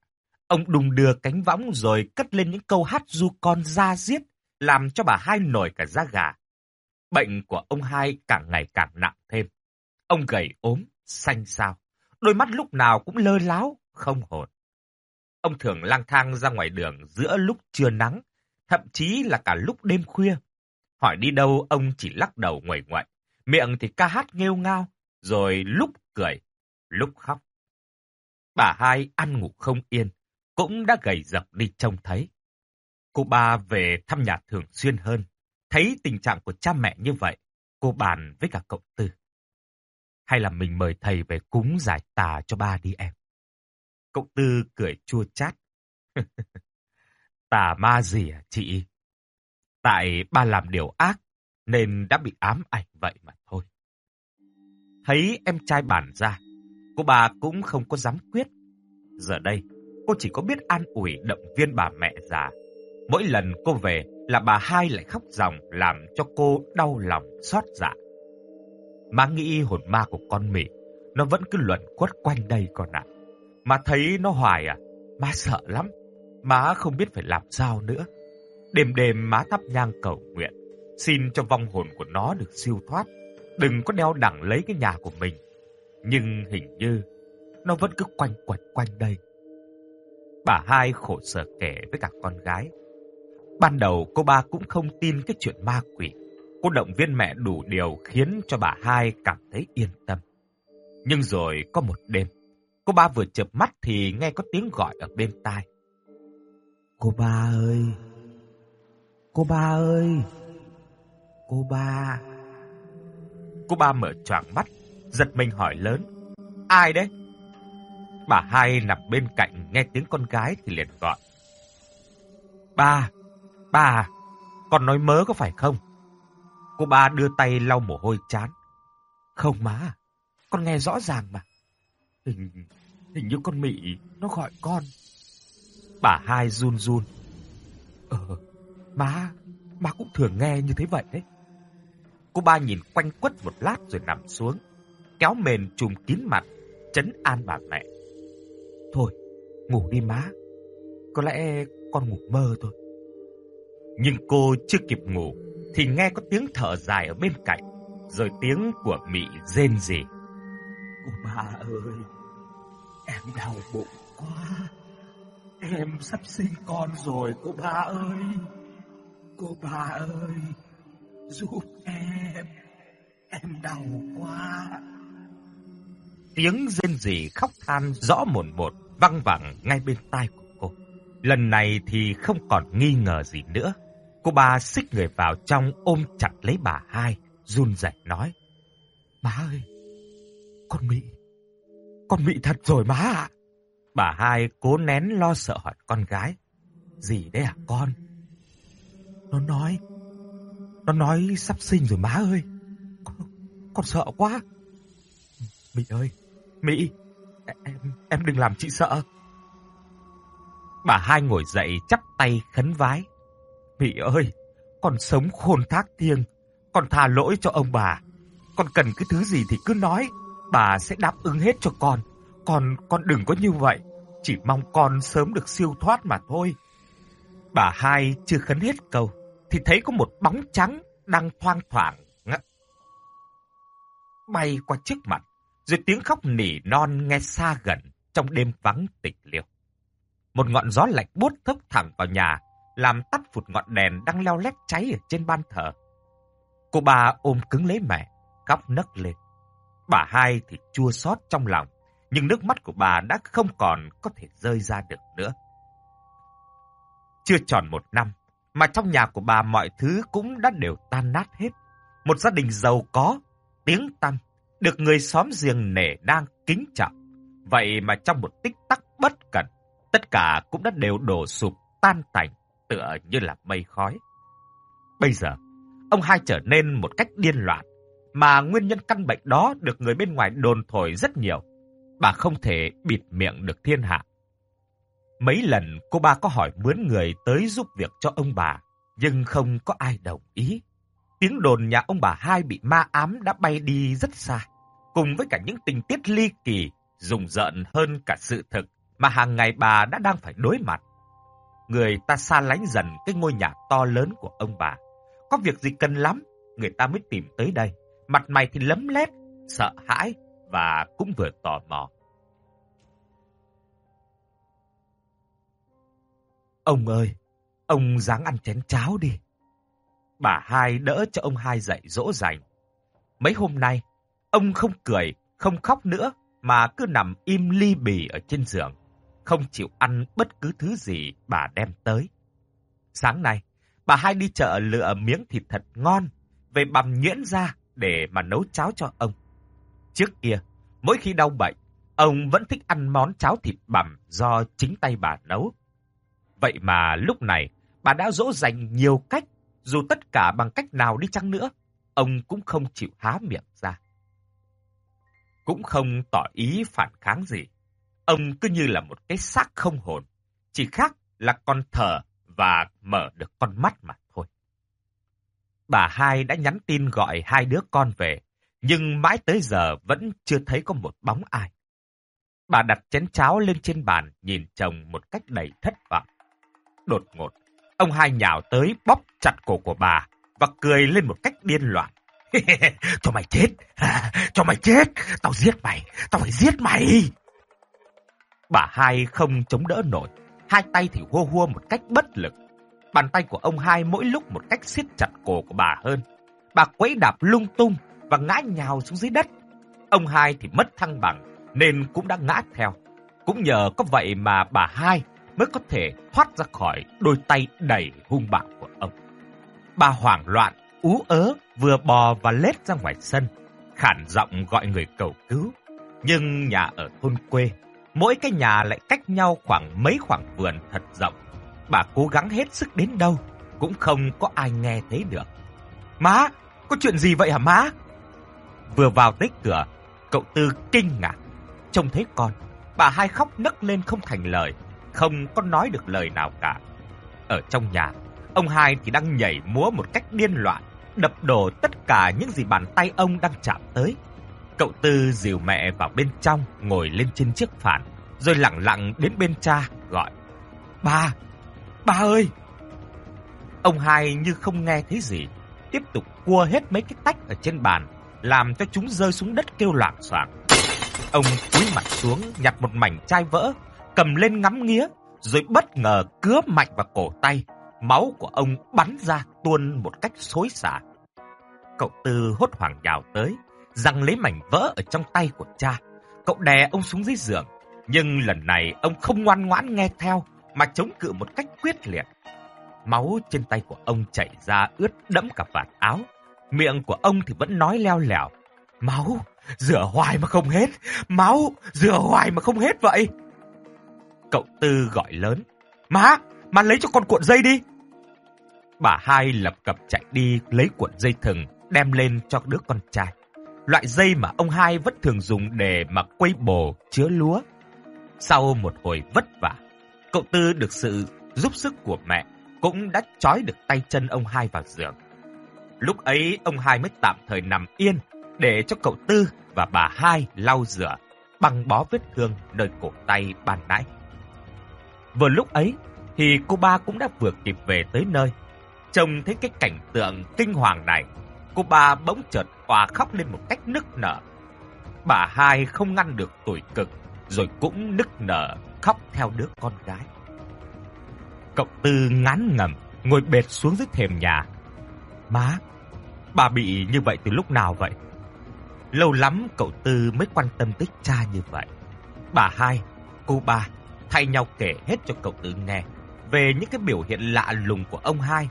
Ông đùng đưa cánh võng rồi cất lên những câu hát du con ra giết, làm cho bà hai nổi cả da gà. Bệnh của ông hai càng ngày càng nặng thêm. Ông gầy ốm, xanh xao, đôi mắt lúc nào cũng lơ láo, không hồn. Ông thường lang thang ra ngoài đường giữa lúc trưa nắng, thậm chí là cả lúc đêm khuya. Hỏi đi đâu ông chỉ lắc đầu ngoài ngoại, miệng thì ca hát nghêu ngao, rồi lúc cười, lúc khóc. Bà hai ăn ngủ không yên, cũng đã gầy dập đi trông thấy. Cô ba về thăm nhà thường xuyên hơn, thấy tình trạng của cha mẹ như vậy, cô bàn với cả cậu Tư. Hay là mình mời thầy về cúng giải tà cho ba đi em. Cậu Tư cười chua chát. *laughs* tà ma gì à chị? Tại ba làm điều ác nên đã bị ám ảnh vậy mà thôi. Thấy em trai bản ra, cô bà cũng không có dám quyết. Giờ đây, cô chỉ có biết an ủi động viên bà mẹ già. Mỗi lần cô về là bà hai lại khóc ròng làm cho cô đau lòng xót dạ. Má nghĩ hồn ma của con mị, nó vẫn cứ luẩn quất quanh đây con ạ. Mà thấy nó hoài à, má sợ lắm. Má không biết phải làm sao nữa. Đêm đêm má thắp nhang cầu nguyện, xin cho vong hồn của nó được siêu thoát. Đừng có đeo đẳng lấy cái nhà của mình. Nhưng hình như nó vẫn cứ quanh quẩn quanh đây. Bà hai khổ sở kể với cả con gái. Ban đầu cô ba cũng không tin cái chuyện ma quỷ. Cô động viên mẹ đủ điều khiến cho bà hai cảm thấy yên tâm. Nhưng rồi có một đêm, cô ba vừa chợp mắt thì nghe có tiếng gọi ở bên tai. Cô ba ơi! Cô ba ơi! Cô ba! Cô ba mở choàng mắt, giật mình hỏi lớn. Ai đấy? Bà hai nằm bên cạnh nghe tiếng con gái thì liền gọi. Ba! Ba! Con nói mớ có phải không? Cô ba đưa tay lau mồ hôi chán. Không má, con nghe rõ ràng mà. Hình, hình như con mị nó gọi con. Bà hai run run. Ờ, má, má cũng thường nghe như thế vậy đấy. Cô ba nhìn quanh quất một lát rồi nằm xuống, kéo mền trùm kín mặt, chấn an bà mẹ. Thôi, ngủ đi má. Có lẽ con ngủ mơ thôi. Nhưng cô chưa kịp ngủ thì nghe có tiếng thở dài ở bên cạnh, rồi tiếng của Mị rên rỉ. Cô ba ơi, em đau bụng quá. Em sắp sinh con rồi cô ba ơi. Cô ba ơi, giúp em. Em đau quá. Tiếng rên rỉ khóc than rõ mồn một văng vẳng ngay bên tai của cô. Lần này thì không còn nghi ngờ gì nữa. Cô ba xích người vào trong ôm chặt lấy bà hai, run rẩy nói. Má ơi, con Mỹ, con Mỹ thật rồi má ạ. Bà hai cố nén lo sợ hỏi con gái. Gì đấy à con? Nó nói, nó nói sắp sinh rồi má ơi. Con, con sợ quá. Mỹ ơi, Mỹ, em, em đừng làm chị sợ. Bà hai ngồi dậy chắp tay khấn vái. Mỹ ơi, con sống khôn thác thiêng, con tha lỗi cho ông bà. Con cần cái thứ gì thì cứ nói, bà sẽ đáp ứng hết cho con. Con, con đừng có như vậy, chỉ mong con sớm được siêu thoát mà thôi. Bà hai chưa khấn hết câu, thì thấy có một bóng trắng đang thoang thoảng bay qua trước mặt, rồi tiếng khóc nỉ non nghe xa gần trong đêm vắng tịch liêu. Một ngọn gió lạnh buốt thốc thẳng vào nhà, làm tắt phụt ngọn đèn đang leo lét cháy ở trên ban thờ. Cô bà ôm cứng lấy mẹ, khóc nấc lên. Bà hai thì chua xót trong lòng, nhưng nước mắt của bà đã không còn có thể rơi ra được nữa. Chưa tròn một năm, mà trong nhà của bà mọi thứ cũng đã đều tan nát hết. Một gia đình giàu có, tiếng tăm, được người xóm giềng nể nang kính trọng. Vậy mà trong một tích tắc bất cẩn, tất cả cũng đã đều đổ sụp, tan tành, tựa như là mây khói. Bây giờ, ông hai trở nên một cách điên loạn, mà nguyên nhân căn bệnh đó được người bên ngoài đồn thổi rất nhiều. Bà không thể bịt miệng được thiên hạ. Mấy lần cô ba có hỏi mướn người tới giúp việc cho ông bà, nhưng không có ai đồng ý. Tiếng đồn nhà ông bà hai bị ma ám đã bay đi rất xa, cùng với cả những tình tiết ly kỳ, rùng rợn hơn cả sự thực mà hàng ngày bà đã đang phải đối mặt. Người ta xa lánh dần cái ngôi nhà to lớn của ông bà. Có việc gì cần lắm, người ta mới tìm tới đây. Mặt mày thì lấm lét, sợ hãi và cũng vừa tò mò. Ông ơi, ông dáng ăn chén cháo đi. Bà hai đỡ cho ông hai dậy dỗ dành. Mấy hôm nay, ông không cười, không khóc nữa, mà cứ nằm im ly bì ở trên giường, không chịu ăn bất cứ thứ gì bà đem tới. Sáng nay, bà hai đi chợ lựa miếng thịt thật ngon, về bằm nhuyễn ra để mà nấu cháo cho ông. Trước kia, mỗi khi đau bệnh, ông vẫn thích ăn món cháo thịt bằm do chính tay bà nấu. Vậy mà lúc này, bà đã dỗ dành nhiều cách, dù tất cả bằng cách nào đi chăng nữa, ông cũng không chịu há miệng ra. Cũng không tỏ ý phản kháng gì. Ông cứ như là một cái xác không hồn, chỉ khác là con thở và mở được con mắt mà thôi. Bà hai đã nhắn tin gọi hai đứa con về, nhưng mãi tới giờ vẫn chưa thấy có một bóng ai. Bà đặt chén cháo lên trên bàn, nhìn chồng một cách đầy thất vọng. Đột ngột, ông hai nhào tới bóp chặt cổ của bà và cười lên một cách điên loạn. *laughs* cho mày chết, *laughs* cho mày chết, tao giết mày, tao phải giết mày. Bà hai không chống đỡ nổi, hai tay thì hô hô một cách bất lực. Bàn tay của ông hai mỗi lúc một cách siết chặt cổ của bà hơn. Bà quấy đạp lung tung và ngã nhào xuống dưới đất. Ông hai thì mất thăng bằng nên cũng đã ngã theo. Cũng nhờ có vậy mà bà hai mới có thể thoát ra khỏi đôi tay đầy hung bạo của ông. Bà hoảng loạn, ú ớ, vừa bò và lết ra ngoài sân, khản giọng gọi người cầu cứu. Nhưng nhà ở thôn quê, mỗi cái nhà lại cách nhau khoảng mấy khoảng vườn thật rộng. Bà cố gắng hết sức đến đâu, cũng không có ai nghe thấy được. Má, có chuyện gì vậy hả má? Vừa vào tới cửa, cậu Tư kinh ngạc, trông thấy con. Bà hai khóc nấc lên không thành lời, không có nói được lời nào cả. Ở trong nhà, ông hai thì đang nhảy múa một cách điên loạn, đập đổ tất cả những gì bàn tay ông đang chạm tới. Cậu Tư dìu mẹ vào bên trong, ngồi lên trên chiếc phản, rồi lặng lặng đến bên cha, gọi. Ba! Ba ơi! Ông hai như không nghe thấy gì, tiếp tục cua hết mấy cái tách ở trên bàn, làm cho chúng rơi xuống đất kêu loạn soạn. Ông cúi mặt xuống, nhặt một mảnh chai vỡ, cầm lên ngắm nghía, rồi bất ngờ cứa mạnh vào cổ tay. Máu của ông bắn ra tuôn một cách xối xả. Cậu Tư hốt hoảng nhào tới, răng lấy mảnh vỡ ở trong tay của cha. Cậu đè ông xuống dưới giường, nhưng lần này ông không ngoan ngoãn nghe theo, mà chống cự một cách quyết liệt. Máu trên tay của ông chảy ra ướt đẫm cả vạt áo. Miệng của ông thì vẫn nói leo lẻo. Máu, rửa hoài mà không hết. Máu, rửa hoài mà không hết vậy. Cậu Tư gọi lớn. Má, má lấy cho con cuộn dây đi. Bà hai lập cập chạy đi lấy cuộn dây thừng, đem lên cho đứa con trai. Loại dây mà ông hai vẫn thường dùng để mà quây bồ chứa lúa. Sau một hồi vất vả, cậu Tư được sự giúp sức của mẹ cũng đã trói được tay chân ông hai vào giường. Lúc ấy ông hai mới tạm thời nằm yên để cho cậu Tư và bà hai lau rửa, băng bó vết thương nơi cổ tay ban nãy. Vừa lúc ấy thì cô ba cũng đã vừa kịp về tới nơi. Trông thấy cái cảnh tượng kinh hoàng này, cô ba bỗng chợt òa khóc lên một cách nức nở. Bà hai không ngăn được tuổi cực, rồi cũng nức nở khóc theo đứa con gái. Cậu Tư ngán ngầm, ngồi bệt xuống dưới thềm nhà. Má, bà bị như vậy từ lúc nào vậy? Lâu lắm cậu Tư mới quan tâm tới cha như vậy. Bà hai, cô ba thay nhau kể hết cho cậu Tư nghe về những cái biểu hiện lạ lùng của ông hai,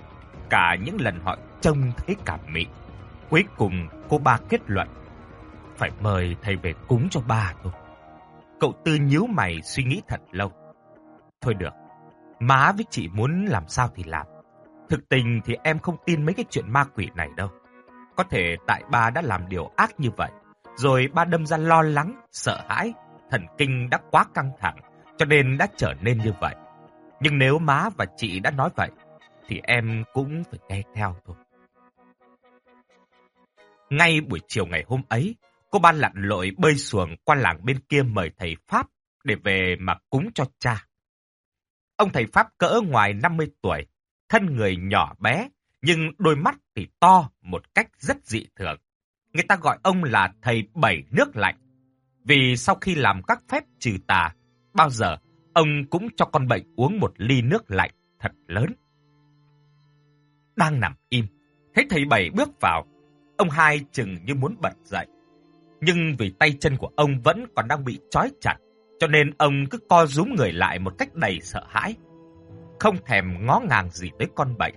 cả những lần họ trông thấy cảm mị. Cuối cùng cô ba kết luận phải mời thầy về cúng cho ba thôi. Cậu Tư nhíu mày suy nghĩ thật lâu. Thôi được, má với chị muốn làm sao thì làm. Thực tình thì em không tin mấy cái chuyện ma quỷ này đâu. Có thể tại ba đã làm điều ác như vậy, rồi ba đâm ra lo lắng, sợ hãi, thần kinh đã quá căng thẳng, cho nên đã trở nên như vậy. Nhưng nếu má và chị đã nói vậy, thì em cũng phải nghe theo thôi. Ngay buổi chiều ngày hôm ấy, cô ba lặn lội bơi xuồng qua làng bên kia mời thầy Pháp để về mà cúng cho cha. Ông thầy Pháp cỡ ngoài 50 tuổi, thân người nhỏ bé, nhưng đôi mắt thì to một cách rất dị thường. Người ta gọi ông là thầy bảy nước lạnh, vì sau khi làm các phép trừ tà, bao giờ ông cũng cho con bệnh uống một ly nước lạnh thật lớn. Đang nằm im, thấy thầy bảy bước vào, ông hai chừng như muốn bật dậy. Nhưng vì tay chân của ông vẫn còn đang bị trói chặt, cho nên ông cứ co rúm người lại một cách đầy sợ hãi. Không thèm ngó ngàng gì tới con bệnh.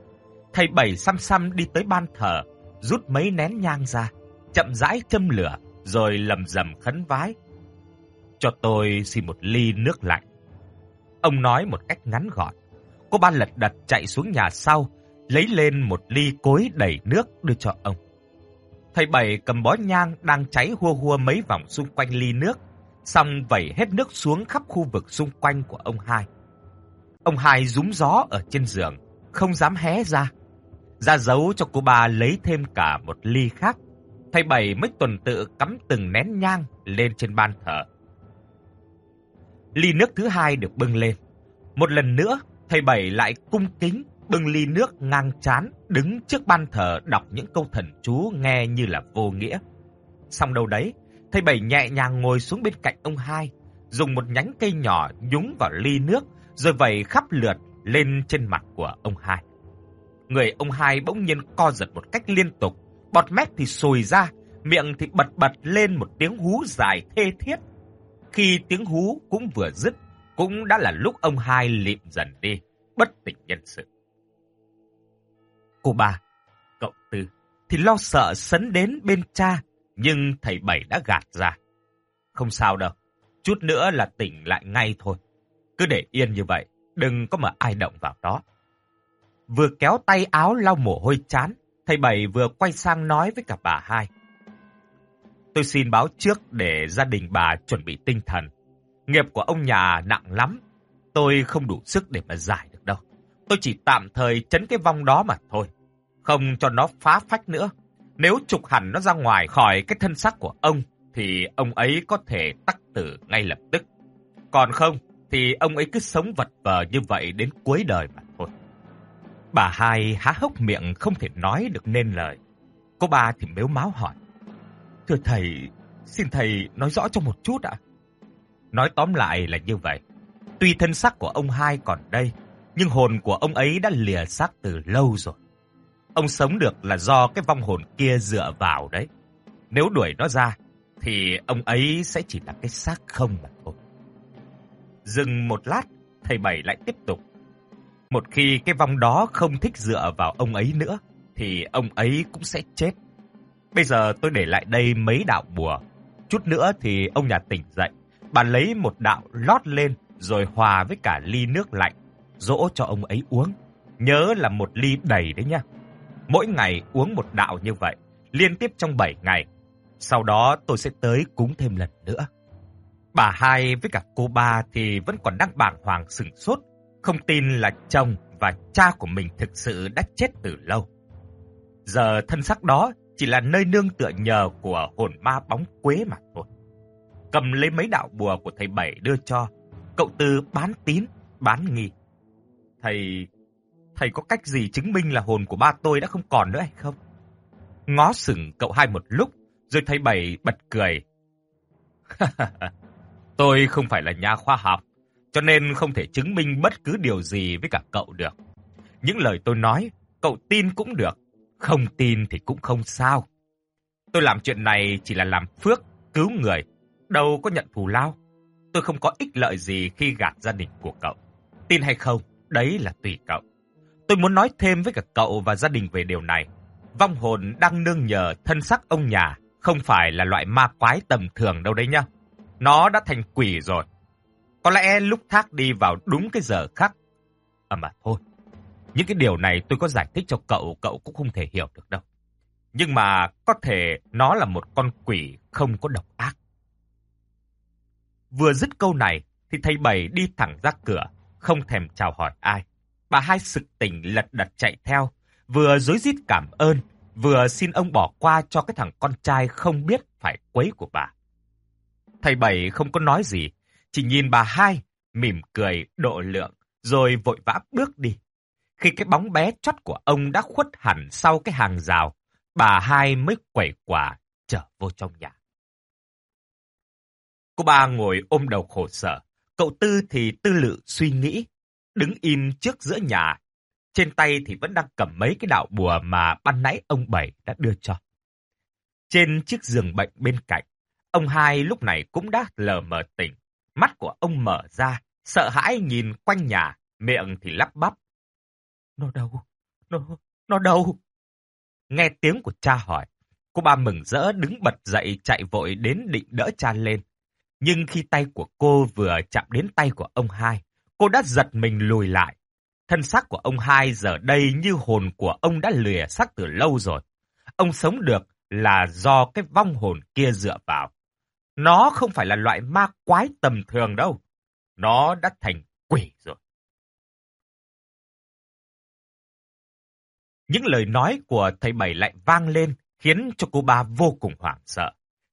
Thầy bảy xăm xăm đi tới ban thờ, rút mấy nén nhang ra, chậm rãi châm lửa, rồi lầm rầm khấn vái. Cho tôi xin một ly nước lạnh. Ông nói một cách ngắn gọn. Cô ba lật đật chạy xuống nhà sau, lấy lên một ly cối đầy nước đưa cho ông. Thầy Bảy cầm bó nhang đang cháy hua hua mấy vòng xung quanh ly nước, xong vẩy hết nước xuống khắp khu vực xung quanh của ông hai. Ông hai rúm gió ở trên giường, không dám hé ra. Ra dấu cho cô ba lấy thêm cả một ly khác. Thầy Bảy mới tuần tự cắm từng nén nhang lên trên ban thờ. Ly nước thứ hai được bưng lên. Một lần nữa, thầy Bảy lại cung kính bưng ly nước ngang chán, đứng trước ban thờ đọc những câu thần chú nghe như là vô nghĩa. Xong đâu đấy, thầy Bảy nhẹ nhàng ngồi xuống bên cạnh ông hai, dùng một nhánh cây nhỏ nhúng vào ly nước, rồi vẩy khắp lượt lên trên mặt của ông hai. Người ông hai bỗng nhiên co giật một cách liên tục, bọt mép thì sùi ra, miệng thì bật bật lên một tiếng hú dài thê thiết. Khi tiếng hú cũng vừa dứt, cũng đã là lúc ông hai lịm dần đi, bất tỉnh nhân sự. Cô ba, cậu tư, thì lo sợ sấn đến bên cha, nhưng thầy bảy đã gạt ra. Không sao đâu, chút nữa là tỉnh lại ngay thôi. Cứ để yên như vậy, đừng có mà ai động vào đó. Vừa kéo tay áo lau mồ hôi chán, thầy bảy vừa quay sang nói với cả bà hai. Tôi xin báo trước để gia đình bà chuẩn bị tinh thần. Nghiệp của ông nhà nặng lắm, tôi không đủ sức để mà giải được đâu. Tôi chỉ tạm thời chấn cái vong đó mà thôi, không cho nó phá phách nữa. Nếu trục hẳn nó ra ngoài khỏi cái thân xác của ông, thì ông ấy có thể tắc tử ngay lập tức. Còn không, thì ông ấy cứ sống vật vờ như vậy đến cuối đời mà thôi. Bà hai há hốc miệng không thể nói được nên lời. Cô ba thì mếu máu hỏi. Thưa thầy, xin thầy nói rõ cho một chút ạ. Nói tóm lại là như vậy. Tuy thân xác của ông hai còn đây, nhưng hồn của ông ấy đã lìa xác từ lâu rồi. Ông sống được là do cái vong hồn kia dựa vào đấy. Nếu đuổi nó ra, thì ông ấy sẽ chỉ là cái xác không mà thôi. Dừng một lát, thầy Bảy lại tiếp tục. Một khi cái vong đó không thích dựa vào ông ấy nữa, thì ông ấy cũng sẽ chết. Bây giờ tôi để lại đây mấy đạo bùa. Chút nữa thì ông nhà tỉnh dậy. Bà lấy một đạo lót lên rồi hòa với cả ly nước lạnh, dỗ cho ông ấy uống. Nhớ là một ly đầy đấy nha. Mỗi ngày uống một đạo như vậy, liên tiếp trong 7 ngày. Sau đó tôi sẽ tới cúng thêm lần nữa. Bà hai với cả cô ba thì vẫn còn đang bàng hoàng sửng sốt, không tin là chồng và cha của mình thực sự đã chết từ lâu. Giờ thân xác đó chỉ là nơi nương tựa nhờ của hồn ma bóng quế mà thôi. Cầm lấy mấy đạo bùa của thầy Bảy đưa cho, cậu Tư bán tín, bán nghi. Thầy, thầy có cách gì chứng minh là hồn của ba tôi đã không còn nữa hay không? Ngó sừng cậu hai một lúc, rồi thầy Bảy bật cười. *laughs* tôi không phải là nhà khoa học, cho nên không thể chứng minh bất cứ điều gì với cả cậu được. Những lời tôi nói, cậu tin cũng được, không tin thì cũng không sao. Tôi làm chuyện này chỉ là làm phước, cứu người, đâu có nhận thù lao. Tôi không có ích lợi gì khi gạt gia đình của cậu. Tin hay không, đấy là tùy cậu. Tôi muốn nói thêm với cả cậu và gia đình về điều này. Vong hồn đang nương nhờ thân sắc ông nhà, không phải là loại ma quái tầm thường đâu đấy nhá. Nó đã thành quỷ rồi. Có lẽ lúc thác đi vào đúng cái giờ khắc. À mà thôi, những cái điều này tôi có giải thích cho cậu, cậu cũng không thể hiểu được đâu. Nhưng mà có thể nó là một con quỷ không có độc ác. Vừa dứt câu này, thì thầy Bảy đi thẳng ra cửa, không thèm chào hỏi ai. Bà hai sực tỉnh lật đật chạy theo, vừa dối rít cảm ơn, vừa xin ông bỏ qua cho cái thằng con trai không biết phải quấy của bà. Thầy Bảy không có nói gì, chỉ nhìn bà hai, mỉm cười độ lượng, rồi vội vã bước đi. Khi cái bóng bé chót của ông đã khuất hẳn sau cái hàng rào, bà hai mới quẩy quả trở vô trong nhà. Cô ba ngồi ôm đầu khổ sở, cậu Tư thì tư lự suy nghĩ, đứng im trước giữa nhà. Trên tay thì vẫn đang cầm mấy cái đạo bùa mà ban nãy ông Bảy đã đưa cho. Trên chiếc giường bệnh bên cạnh, ông hai lúc này cũng đã lờ mờ tỉnh. Mắt của ông mở ra, sợ hãi nhìn quanh nhà, miệng thì lắp bắp. Nó đâu? Nó, nó đâu? Nghe tiếng của cha hỏi, cô ba mừng rỡ đứng bật dậy chạy vội đến định đỡ cha lên. Nhưng khi tay của cô vừa chạm đến tay của ông hai, cô đã giật mình lùi lại. Thân xác của ông hai giờ đây như hồn của ông đã lìa xác từ lâu rồi. Ông sống được là do cái vong hồn kia dựa vào. Nó không phải là loại ma quái tầm thường đâu. Nó đã thành quỷ rồi. Những lời nói của thầy Bảy lại vang lên, khiến cho cô ba vô cùng hoảng sợ.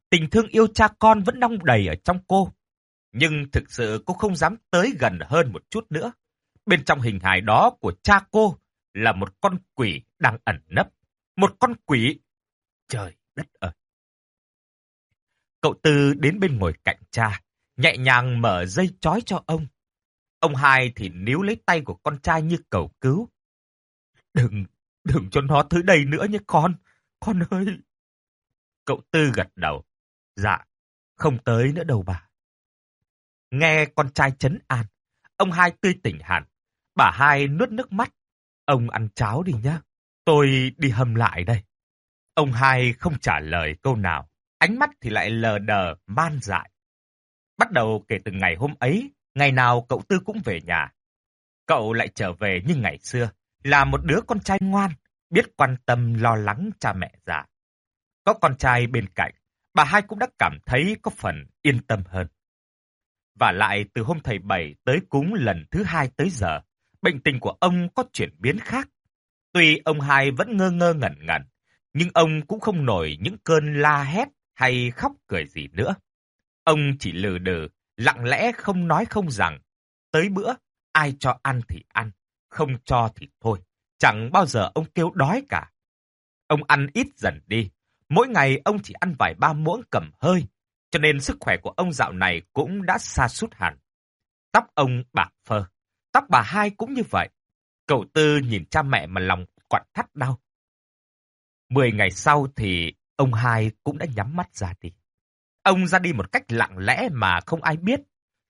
Tình thương yêu cha con vẫn đong đầy ở trong cô. Nhưng thực sự cô không dám tới gần hơn một chút nữa. Bên trong hình hài đó của cha cô là một con quỷ đang ẩn nấp. Một con quỷ. Trời đất ơi! Cậu Tư đến bên ngồi cạnh cha, nhẹ nhàng mở dây chói cho ông. Ông hai thì níu lấy tay của con trai như cầu cứu. Đừng, đừng cho nó tới đây nữa nhé con, con ơi. Cậu Tư gật đầu. Dạ, không tới nữa đâu bà. Nghe con trai chấn an, ông hai tươi tỉnh hẳn. Bà hai nuốt nước mắt. Ông ăn cháo đi nhá, tôi đi hầm lại đây. Ông hai không trả lời câu nào, ánh mắt thì lại lờ đờ, man dại. Bắt đầu kể từ ngày hôm ấy, ngày nào cậu Tư cũng về nhà. Cậu lại trở về như ngày xưa, là một đứa con trai ngoan, biết quan tâm lo lắng cha mẹ già. Có con trai bên cạnh, bà hai cũng đã cảm thấy có phần yên tâm hơn. Và lại từ hôm thầy Bảy tới cúng lần thứ hai tới giờ, bệnh tình của ông có chuyển biến khác. Tuy ông hai vẫn ngơ ngơ ngẩn ngẩn, nhưng ông cũng không nổi những cơn la hét hay khóc cười gì nữa. Ông chỉ lừ đừ, lặng lẽ không nói không rằng. Tới bữa, ai cho ăn thì ăn, không cho thì thôi. Chẳng bao giờ ông kêu đói cả. Ông ăn ít dần đi. Mỗi ngày ông chỉ ăn vài ba muỗng cầm hơi, cho nên sức khỏe của ông dạo này cũng đã xa sút hẳn. Tóc ông bạc phơ, tóc bà hai cũng như vậy. Cậu Tư nhìn cha mẹ mà lòng quặn thắt đau. Mười ngày sau thì ông hai cũng đã nhắm mắt ra đi. Ông ra đi một cách lặng lẽ mà không ai biết.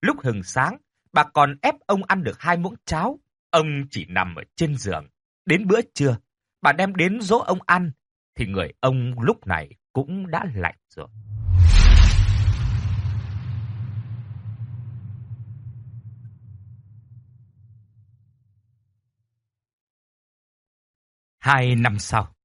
Lúc hừng sáng, bà còn ép ông ăn được hai muỗng cháo. Ông chỉ nằm ở trên giường. Đến bữa trưa, bà đem đến dỗ ông ăn, thì người ông lúc này cũng đã lạnh rồi. Hai năm sau,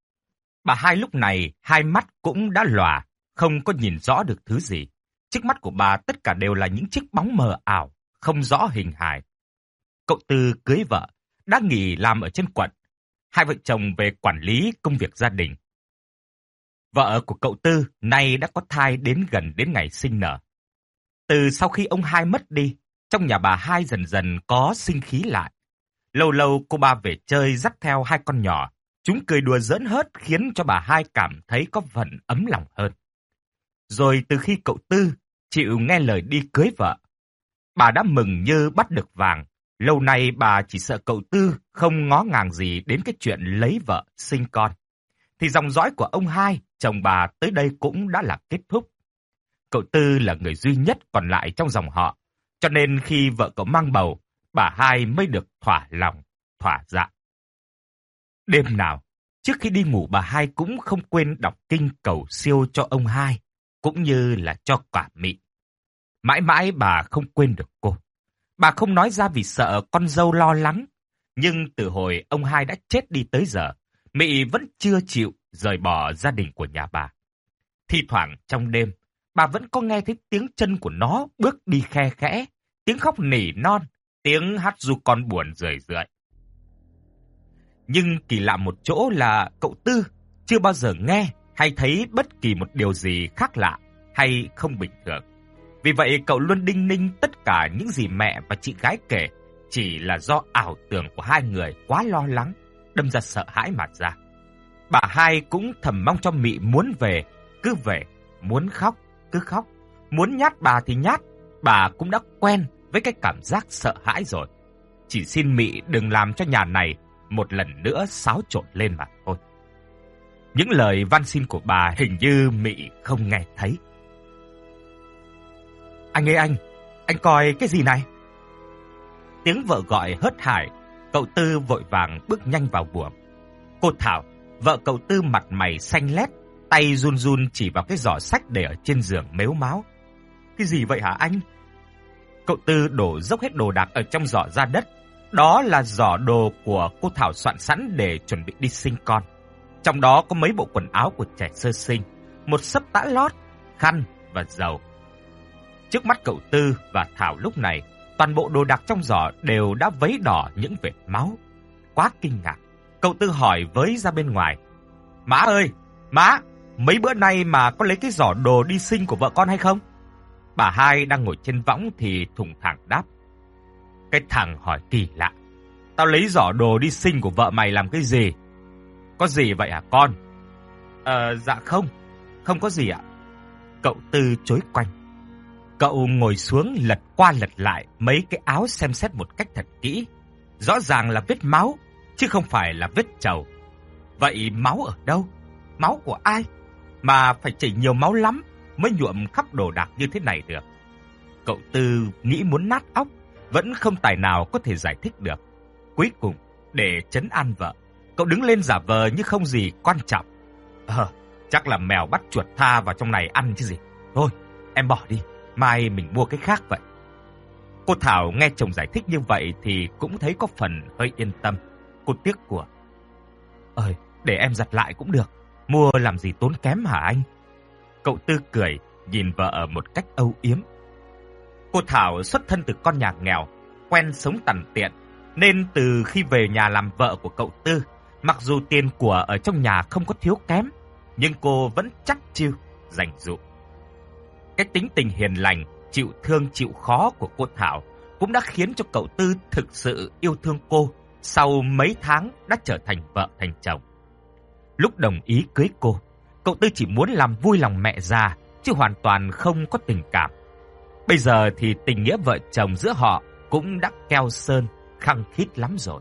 bà hai lúc này hai mắt cũng đã lòa, không có nhìn rõ được thứ gì. Trước mắt của bà tất cả đều là những chiếc bóng mờ ảo, không rõ hình hài. Cậu Tư cưới vợ, đã nghỉ làm ở trên quận. Hai vợ chồng về quản lý công việc gia đình. Vợ của cậu Tư nay đã có thai đến gần đến ngày sinh nở. Từ sau khi ông hai mất đi, trong nhà bà hai dần dần có sinh khí lại. Lâu lâu cô ba về chơi dắt theo hai con nhỏ. Chúng cười đùa giỡn hớt khiến cho bà hai cảm thấy có phần ấm lòng hơn. Rồi từ khi cậu Tư chịu ừ nghe lời đi cưới vợ, bà đã mừng như bắt được vàng. Lâu nay bà chỉ sợ cậu Tư không ngó ngàng gì đến cái chuyện lấy vợ, sinh con. Thì dòng dõi của ông hai, chồng bà tới đây cũng đã là kết thúc. Cậu Tư là người duy nhất còn lại trong dòng họ, cho nên khi vợ cậu mang bầu, bà hai mới được thỏa lòng, thỏa dạ. Đêm nào, trước khi đi ngủ bà hai cũng không quên đọc kinh cầu siêu cho ông hai cũng như là cho quả Mị. Mãi mãi bà không quên được cô. Bà không nói ra vì sợ con dâu lo lắng, nhưng từ hồi ông hai đã chết đi tới giờ, Mị vẫn chưa chịu rời bỏ gia đình của nhà bà. Thi thoảng trong đêm, bà vẫn có nghe thấy tiếng chân của nó bước đi khe khẽ, tiếng khóc nỉ non, tiếng hát du con buồn rười rượi. Nhưng kỳ lạ một chỗ là cậu Tư chưa bao giờ nghe hay thấy bất kỳ một điều gì khác lạ hay không bình thường. Vì vậy cậu luôn đinh ninh tất cả những gì mẹ và chị gái kể chỉ là do ảo tưởng của hai người quá lo lắng, đâm ra sợ hãi mà ra. Bà hai cũng thầm mong cho Mị muốn về, cứ về, muốn khóc, cứ khóc, muốn nhát bà thì nhát, bà cũng đã quen với cái cảm giác sợ hãi rồi. Chỉ xin Mị đừng làm cho nhà này một lần nữa xáo trộn lên mà thôi. Những lời van xin của bà hình như Mị không nghe thấy. Anh ơi anh, anh coi cái gì này? Tiếng vợ gọi hớt hải, cậu Tư vội vàng bước nhanh vào buồng. Cô Thảo, vợ cậu Tư mặt mày xanh lét, tay run run chỉ vào cái giỏ sách để ở trên giường mếu máu. Cái gì vậy hả anh? Cậu Tư đổ dốc hết đồ đạc ở trong giỏ ra đất. Đó là giỏ đồ của cô Thảo soạn sẵn để chuẩn bị đi sinh con. Trong đó có mấy bộ quần áo của trẻ sơ sinh, một sấp tã lót, khăn và dầu. Trước mắt cậu Tư và Thảo lúc này, toàn bộ đồ đạc trong giỏ đều đã vấy đỏ những vệt máu. Quá kinh ngạc, cậu Tư hỏi với ra bên ngoài. Má ơi, má, mấy bữa nay mà có lấy cái giỏ đồ đi sinh của vợ con hay không? Bà hai đang ngồi trên võng thì thùng thẳng đáp. Cái thằng hỏi kỳ lạ. Tao lấy giỏ đồ đi sinh của vợ mày làm cái gì? Có gì vậy hả con? Ờ, dạ không. Không có gì ạ. Cậu Tư chối quanh. Cậu ngồi xuống lật qua lật lại mấy cái áo xem xét một cách thật kỹ. Rõ ràng là vết máu, chứ không phải là vết trầu. Vậy máu ở đâu? Máu của ai? Mà phải chảy nhiều máu lắm mới nhuộm khắp đồ đạc như thế này được. Cậu Tư nghĩ muốn nát óc, vẫn không tài nào có thể giải thích được. Cuối cùng, để chấn an vợ, cậu đứng lên giả vờ như không gì quan trọng. Ờ, chắc là mèo bắt chuột tha vào trong này ăn chứ gì. Thôi, em bỏ đi, mai mình mua cái khác vậy. Cô Thảo nghe chồng giải thích như vậy thì cũng thấy có phần hơi yên tâm. Cô tiếc của. Ơi, để em giặt lại cũng được. Mua làm gì tốn kém hả anh? Cậu Tư cười, nhìn vợ một cách âu yếm. Cô Thảo xuất thân từ con nhà nghèo, quen sống tằn tiện, nên từ khi về nhà làm vợ của cậu Tư, mặc dù tiền của ở trong nhà không có thiếu kém, nhưng cô vẫn chắc chiêu, dành dụ. Cái tính tình hiền lành, chịu thương chịu khó của cô Thảo cũng đã khiến cho cậu Tư thực sự yêu thương cô sau mấy tháng đã trở thành vợ thành chồng. Lúc đồng ý cưới cô, cậu Tư chỉ muốn làm vui lòng mẹ già, chứ hoàn toàn không có tình cảm. Bây giờ thì tình nghĩa vợ chồng giữa họ cũng đã keo sơn, khăng khít lắm rồi.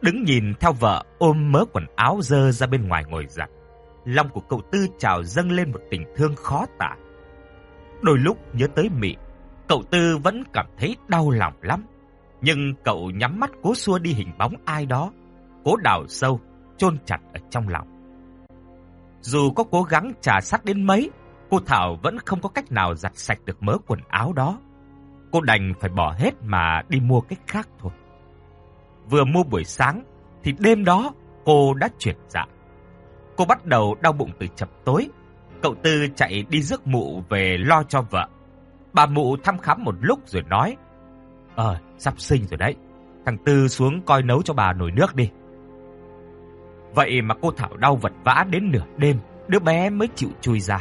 Đứng nhìn theo vợ ôm mớ quần áo dơ ra bên ngoài ngồi giặt, lòng của cậu Tư trào dâng lên một tình thương khó tả. Đôi lúc nhớ tới Mị, cậu Tư vẫn cảm thấy đau lòng lắm. Nhưng cậu nhắm mắt cố xua đi hình bóng ai đó, cố đào sâu, chôn chặt ở trong lòng. Dù có cố gắng trà sắt đến mấy, cô Thảo vẫn không có cách nào giặt sạch được mớ quần áo đó. Cô đành phải bỏ hết mà đi mua cách khác thôi. Vừa mua buổi sáng thì đêm đó cô đã chuyển dạ. Cô bắt đầu đau bụng từ chập tối. Cậu Tư chạy đi rước mụ về lo cho vợ. Bà mụ thăm khám một lúc rồi nói: "Ờ, sắp sinh rồi đấy. Thằng Tư xuống coi nấu cho bà nồi nước đi." Vậy mà cô Thảo đau vật vã đến nửa đêm, đứa bé mới chịu chui ra.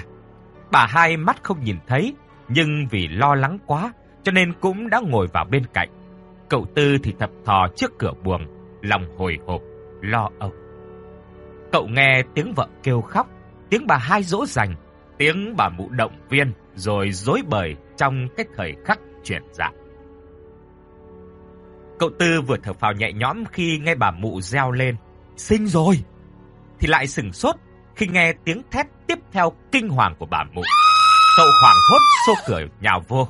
Bà hai mắt không nhìn thấy, nhưng vì lo lắng quá, cho nên cũng đã ngồi vào bên cạnh. Cậu Tư thì thập thò trước cửa buồng, lòng hồi hộp, lo âu. Cậu nghe tiếng vợ kêu khóc, tiếng bà hai dỗ dành, tiếng bà mụ động viên, rồi dối bời trong cái thời khắc chuyển dạ. Cậu Tư vừa thở phào nhẹ nhõm khi nghe bà mụ reo lên sinh rồi. Thì lại sừng sốt khi nghe tiếng thét tiếp theo kinh hoàng của bà mụ. Cậu hoảng hốt xô cửa nhào vô.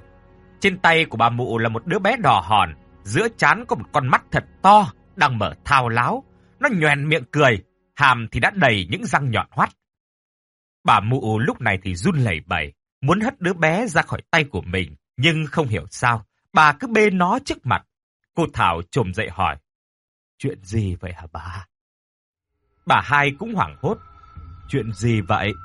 Trên tay của bà mụ là một đứa bé đỏ hòn, giữa trán có một con mắt thật to, đang mở thao láo. Nó nhoèn miệng cười, hàm thì đã đầy những răng nhọn hoắt. Bà mụ lúc này thì run lẩy bẩy, muốn hất đứa bé ra khỏi tay của mình, nhưng không hiểu sao, bà cứ bê nó trước mặt. Cô Thảo trồm dậy hỏi, chuyện gì vậy hả bà? Bà hai cũng hoảng hốt. Chuyện gì vậy?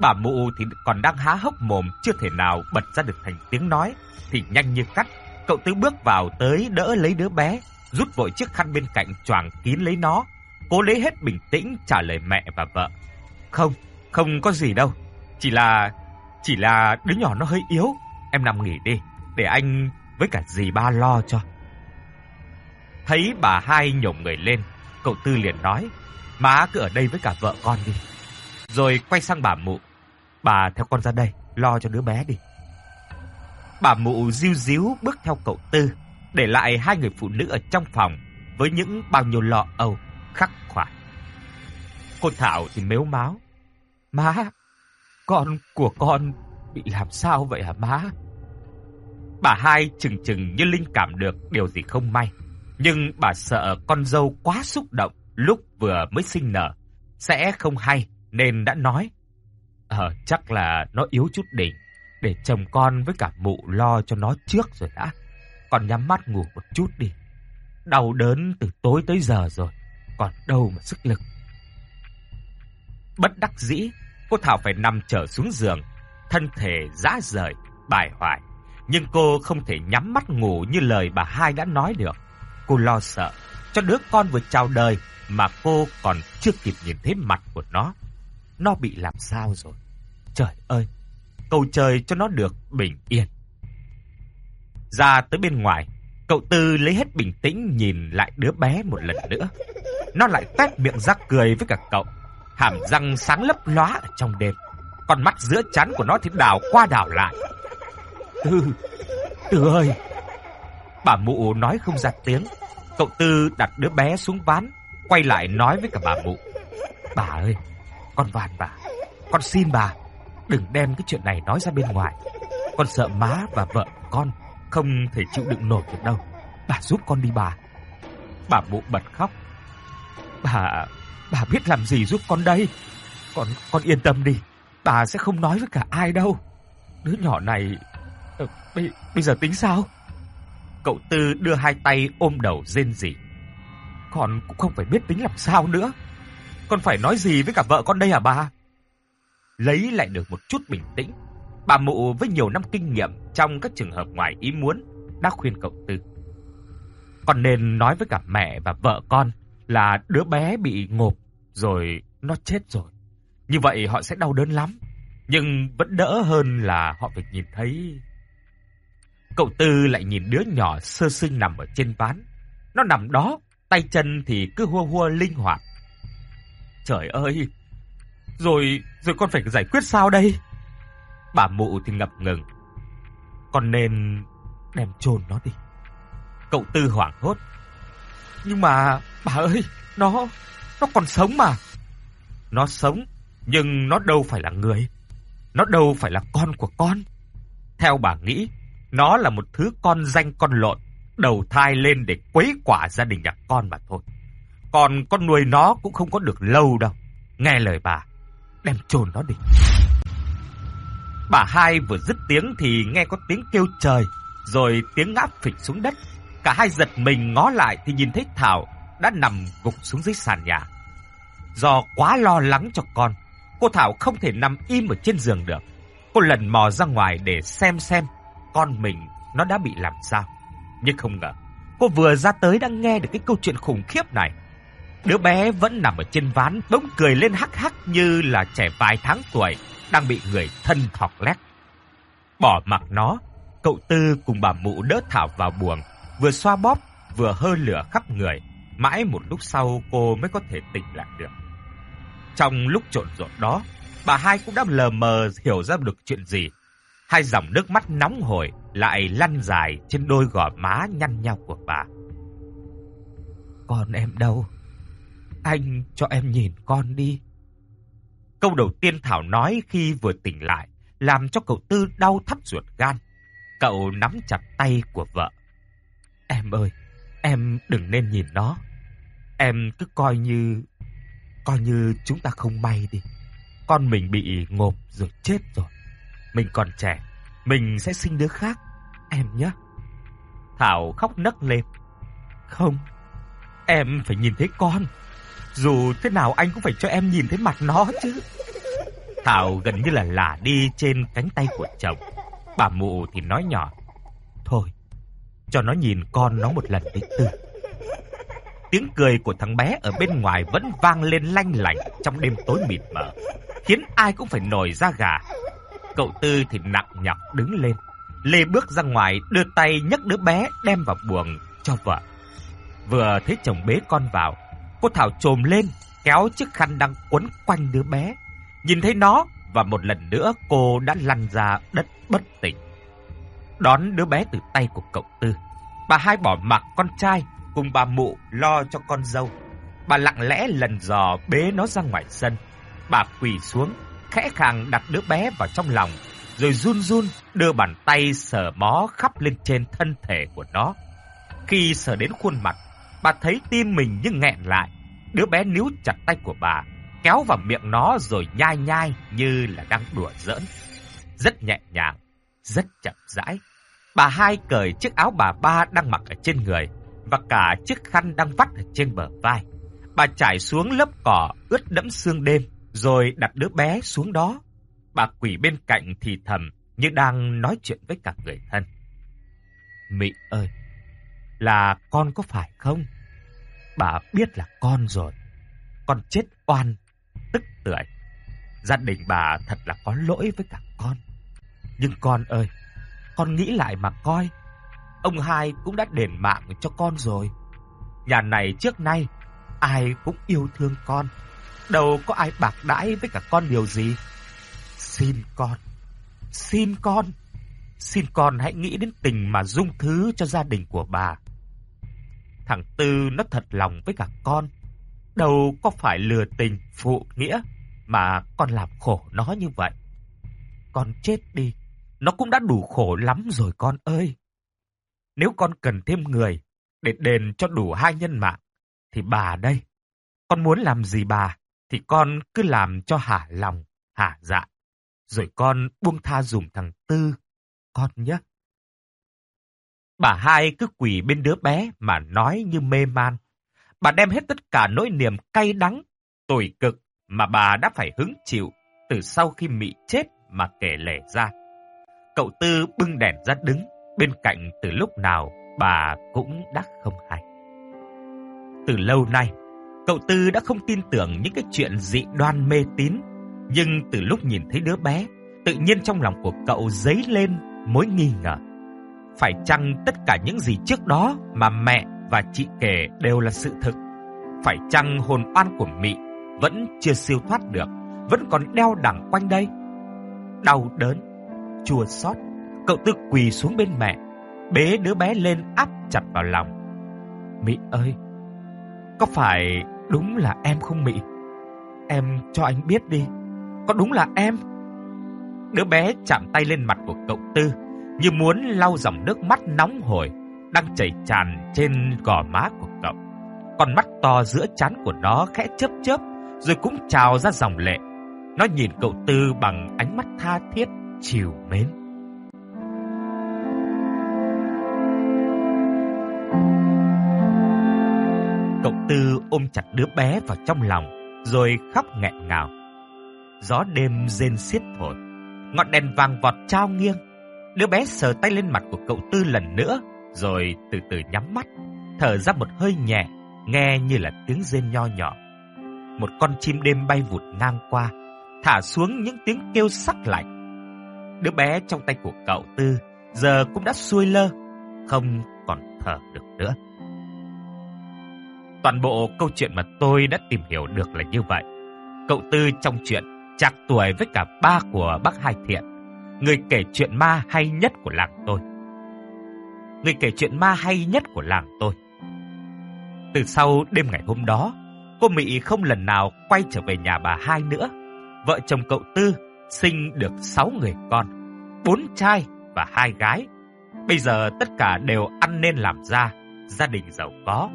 Bà mụ thì còn đang há hốc mồm chưa thể nào bật ra được thành tiếng nói thì nhanh như cắt, cậu Tư bước vào tới đỡ lấy đứa bé, rút vội chiếc khăn bên cạnh choàng kín lấy nó, cố lấy hết bình tĩnh trả lời mẹ và vợ. Không, không có gì đâu, chỉ là chỉ là đứa nhỏ nó hơi yếu, em nằm nghỉ đi, để anh với cả dì ba lo cho. Thấy bà hai nhổm người lên, cậu Tư liền nói, má cứ ở đây với cả vợ con đi. Rồi quay sang bà mụ, bà theo con ra đây, lo cho đứa bé đi. Bà mụ diu díu bước theo cậu Tư, để lại hai người phụ nữ ở trong phòng với những bao nhiêu lo âu, khắc khoải. Cô Thảo thì mếu máo. Má, con của con bị làm sao vậy hả má? Bà hai chừng chừng như linh cảm được điều gì không may. Nhưng bà sợ con dâu quá xúc động lúc vừa mới sinh nở. Sẽ không hay nên đã nói. Ờ, chắc là nó yếu chút đỉnh. Để chồng con với cả mụ lo cho nó trước rồi đã. Con nhắm mắt ngủ một chút đi. Đau đớn từ tối tới giờ rồi. Còn đâu mà sức lực. Bất đắc dĩ, cô Thảo phải nằm trở xuống giường. Thân thể rã rời, bài hoài. Nhưng cô không thể nhắm mắt ngủ như lời bà hai đã nói được. Cô lo sợ cho đứa con vừa chào đời mà cô còn chưa kịp nhìn thấy mặt của nó. Nó bị làm sao rồi? Trời ơi, cầu trời cho nó được bình yên. Ra tới bên ngoài, cậu Tư lấy hết bình tĩnh nhìn lại đứa bé một lần nữa. Nó lại tét miệng rắc cười với cả cậu, hàm răng sáng lấp lóa ở trong đêm. Con mắt giữa chán của nó thì đảo qua đảo lại. Tư, Tư ơi! Bà mụ nói không ra tiếng. Cậu Tư đặt đứa bé xuống ván, quay lại nói với cả bà mụ. Bà ơi, con van bà, con xin bà, đừng đem cái chuyện này nói ra bên ngoài. Con sợ má và vợ con không thể chịu đựng nổi được đâu. Bà giúp con đi bà. Bà mụ bật khóc. Bà, bà biết làm gì giúp con đây? Con, con yên tâm đi, bà sẽ không nói với cả ai đâu. Đứa nhỏ này, ờ, bây, bây giờ tính sao? Cậu Tư đưa hai tay ôm đầu rên rỉ. Con cũng không phải biết tính làm sao nữa. Con phải nói gì với cả vợ con đây hả bà? Lấy lại được một chút bình tĩnh, bà mụ với nhiều năm kinh nghiệm trong các trường hợp ngoài ý muốn đã khuyên cậu Tư. Con nên nói với cả mẹ và vợ con là đứa bé bị ngộp rồi nó chết rồi. Như vậy họ sẽ đau đớn lắm, nhưng vẫn đỡ hơn là họ phải nhìn thấy Cậu Tư lại nhìn đứa nhỏ sơ sinh nằm ở trên ván. Nó nằm đó, tay chân thì cứ hua hua linh hoạt. Trời ơi! Rồi, rồi con phải giải quyết sao đây? Bà mụ thì ngập ngừng. Con nên đem chôn nó đi. Cậu Tư hoảng hốt. Nhưng mà, bà ơi, nó, nó còn sống mà. Nó sống, nhưng nó đâu phải là người. Nó đâu phải là con của con. Theo bà nghĩ, nó là một thứ con danh con lộn, đầu thai lên để quấy quả gia đình nhà con mà thôi. Còn con nuôi nó cũng không có được lâu đâu. Nghe lời bà, đem chôn nó đi. Bà hai vừa dứt tiếng thì nghe có tiếng kêu trời, rồi tiếng ngã phịch xuống đất. Cả hai giật mình ngó lại thì nhìn thấy Thảo đã nằm gục xuống dưới sàn nhà. Do quá lo lắng cho con, cô Thảo không thể nằm im ở trên giường được. Cô lần mò ra ngoài để xem xem con mình nó đã bị làm sao. Nhưng không ngờ, cô vừa ra tới đang nghe được cái câu chuyện khủng khiếp này. Đứa bé vẫn nằm ở trên ván, bỗng cười lên hắc hắc như là trẻ vài tháng tuổi, đang bị người thân thọc lét. Bỏ mặc nó, cậu Tư cùng bà mụ đỡ Thảo vào buồng, vừa xoa bóp, vừa hơi lửa khắp người. Mãi một lúc sau cô mới có thể tỉnh lại được. Trong lúc trộn rộn đó, bà hai cũng đã lờ mờ hiểu ra được chuyện gì. Hai dòng nước mắt nóng hổi lại lăn dài trên đôi gò má nhăn nhau của bà. Con em đâu? Anh cho em nhìn con đi. Câu đầu tiên Thảo nói khi vừa tỉnh lại làm cho cậu Tư đau thắt ruột gan. Cậu nắm chặt tay của vợ. Em ơi, em đừng nên nhìn nó. Em cứ coi như coi như chúng ta không may đi. Con mình bị ngộp rồi chết rồi. Mình còn trẻ, mình sẽ sinh đứa khác, em nhé. Thảo khóc nấc lên. Không, em phải nhìn thấy con. Dù thế nào anh cũng phải cho em nhìn thấy mặt nó chứ. Thảo gần như là lả đi trên cánh tay của chồng. Bà mụ thì nói nhỏ, thôi, cho nó nhìn con nó một lần đi Tư. Tiếng cười của thằng bé ở bên ngoài vẫn vang lên lanh lảnh trong đêm tối mịt mờ, khiến ai cũng phải nổi da gà. Cậu Tư thì nặng nhọc đứng lên, lê bước ra ngoài đưa tay nhấc đứa bé đem vào buồng cho vợ. Vừa thấy chồng bế con vào, cô Thảo trồm lên, kéo chiếc khăn đang quấn quanh đứa bé. Nhìn thấy nó và một lần nữa cô đã lăn ra đất bất tỉnh. Đón đứa bé từ tay của cậu Tư, bà hai bỏ mặc con trai cùng bà mụ lo cho con dâu. Bà lặng lẽ lần dò bế nó ra ngoài sân. Bà quỳ xuống, khẽ khàng đặt đứa bé vào trong lòng, rồi run run đưa bàn tay sờ mó khắp lên trên thân thể của nó. Khi sờ đến khuôn mặt, bà thấy tim mình như nghẹn lại. Đứa bé níu chặt tay của bà, kéo vào miệng nó rồi nhai nhai như là đang đùa giỡn. Rất nhẹ nhàng, rất chậm rãi. Bà hai cởi chiếc áo bà ba đang mặc ở trên người và cả chiếc khăn đang vắt ở trên bờ vai. Bà trải xuống lớp cỏ ướt đẫm sương đêm, rồi đặt đứa bé xuống đó. Bà quỷ bên cạnh thì thầm như đang nói chuyện với cả người thân. Mị ơi, là con có phải không? Bà biết là con rồi. Con chết oan, tức tưởi. Gia đình bà thật là có lỗi với cả con. Nhưng con ơi, con nghĩ lại mà coi. Ông hai cũng đã đền mạng cho con rồi. Nhà này trước nay, ai cũng yêu thương con. Đâu có ai bạc đãi với cả con điều gì. Xin con, xin con, xin con hãy nghĩ đến tình mà dung thứ cho gia đình của bà. Thằng Tư nó thật lòng với cả con. Đâu có phải lừa tình, phụ nghĩa mà con làm khổ nó như vậy. Con chết đi, nó cũng đã đủ khổ lắm rồi con ơi. Nếu con cần thêm người để đền cho đủ hai nhân mạng, thì bà đây. Con muốn làm gì bà, thì con cứ làm cho hả lòng, hả dạ. Rồi con buông tha dùm thằng Tư, con nhé. Bà hai cứ quỳ bên đứa bé mà nói như mê man. Bà đem hết tất cả nỗi niềm cay đắng, tồi cực mà bà đã phải hứng chịu từ sau khi Mị chết mà kể lể ra. Cậu Tư bưng đèn ra đứng, bên cạnh từ lúc nào bà cũng đã không hay. Từ lâu nay, cậu Tư đã không tin tưởng những cái chuyện dị đoan mê tín, nhưng từ lúc nhìn thấy đứa bé, tự nhiên trong lòng của cậu dấy lên mối nghi ngờ. Phải chăng tất cả những gì trước đó mà mẹ và chị kể đều là sự thực? Phải chăng hồn oan của Mị vẫn chưa siêu thoát được, vẫn còn đeo đẳng quanh đây? Đau đớn, chua xót, cậu Tư quỳ xuống bên mẹ, bế đứa bé lên áp chặt vào lòng. Mị ơi, có phải đúng là em không Mị? Em cho anh biết đi, có đúng là em? Đứa bé chạm tay lên mặt của cậu Tư, như muốn lau dòng nước mắt nóng hổi đang chảy tràn trên gò má của cậu. Con mắt to giữa trán của nó khẽ chớp chớp, rồi cũng trào ra dòng lệ. Nó nhìn cậu Tư bằng ánh mắt tha thiết, chiều mến. Cậu Tư ôm chặt đứa bé vào trong lòng, rồi khóc nghẹn ngào. Gió đêm rên xiết thổi, ngọn đèn vàng vọt trao nghiêng. Đứa bé sờ tay lên mặt của cậu Tư lần nữa, rồi từ từ nhắm mắt, thở ra một hơi nhẹ, nghe như là tiếng rên nho nhỏ. Một con chim đêm bay vụt ngang qua, thả xuống những tiếng kêu sắc lạnh. Đứa bé trong tay của cậu Tư giờ cũng đã xuôi lơ, không còn thở được nữa. Toàn bộ câu chuyện mà tôi đã tìm hiểu được là như vậy. Cậu Tư trong chuyện chạc tuổi với cả ba của bác Hai Thiện, người kể chuyện ma hay nhất của làng tôi. Người kể chuyện ma hay nhất của làng tôi. Từ sau đêm ngày hôm đó, cô Mỹ không lần nào quay trở về nhà bà hai nữa. Vợ chồng cậu Tư sinh được sáu người con, bốn trai và hai gái. Bây giờ tất cả đều ăn nên làm ra, gia đình giàu có.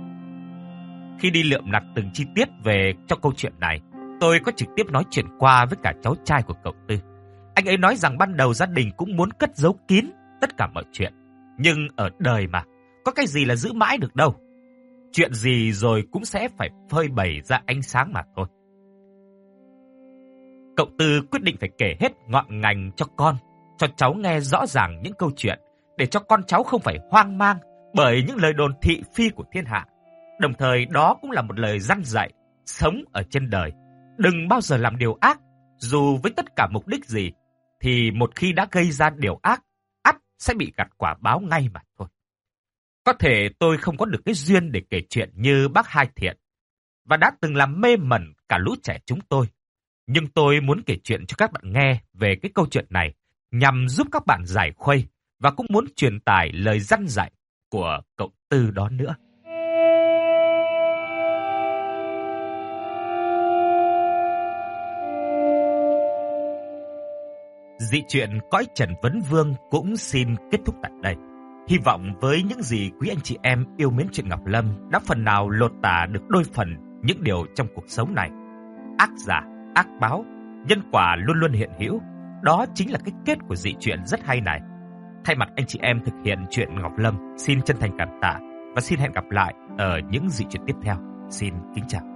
Khi đi lượm lặt từng chi tiết về cho câu chuyện này, tôi có trực tiếp nói chuyện qua với cả cháu trai của cậu Tư. Anh ấy nói rằng ban đầu gia đình cũng muốn cất giấu kín tất cả mọi chuyện. Nhưng ở đời mà, có cái gì là giữ mãi được đâu. Chuyện gì rồi cũng sẽ phải phơi bày ra ánh sáng mà thôi. Cậu Tư quyết định phải kể hết ngọn ngành cho con, cho cháu nghe rõ ràng những câu chuyện, để cho con cháu không phải hoang mang bởi những lời đồn thị phi của thiên hạ. Đồng thời đó cũng là một lời răn dạy, sống ở trên đời. Đừng bao giờ làm điều ác, dù với tất cả mục đích gì, thì một khi đã gây ra điều ác, ắt sẽ bị gặt quả báo ngay mà thôi. Có thể tôi không có được cái duyên để kể chuyện như bác Hai Thiện, và đã từng làm mê mẩn cả lũ trẻ chúng tôi. Nhưng tôi muốn kể chuyện cho các bạn nghe về cái câu chuyện này nhằm giúp các bạn giải khuây và cũng muốn truyền tải lời răn dạy của cậu Tư đó nữa. Dị chuyện cõi Trần Vấn Vương cũng xin kết thúc tại đây. Hy vọng với những gì quý anh chị em yêu mến chuyện Ngọc Lâm đã phần nào lột tả được đôi phần những điều trong cuộc sống này. Ác giả, ác báo, nhân quả luôn luôn hiện hữu. Đó chính là cái kết của dị chuyện rất hay này. Thay mặt anh chị em thực hiện chuyện Ngọc Lâm, xin chân thành cảm tạ và xin hẹn gặp lại ở những dị chuyện tiếp theo. Xin kính chào.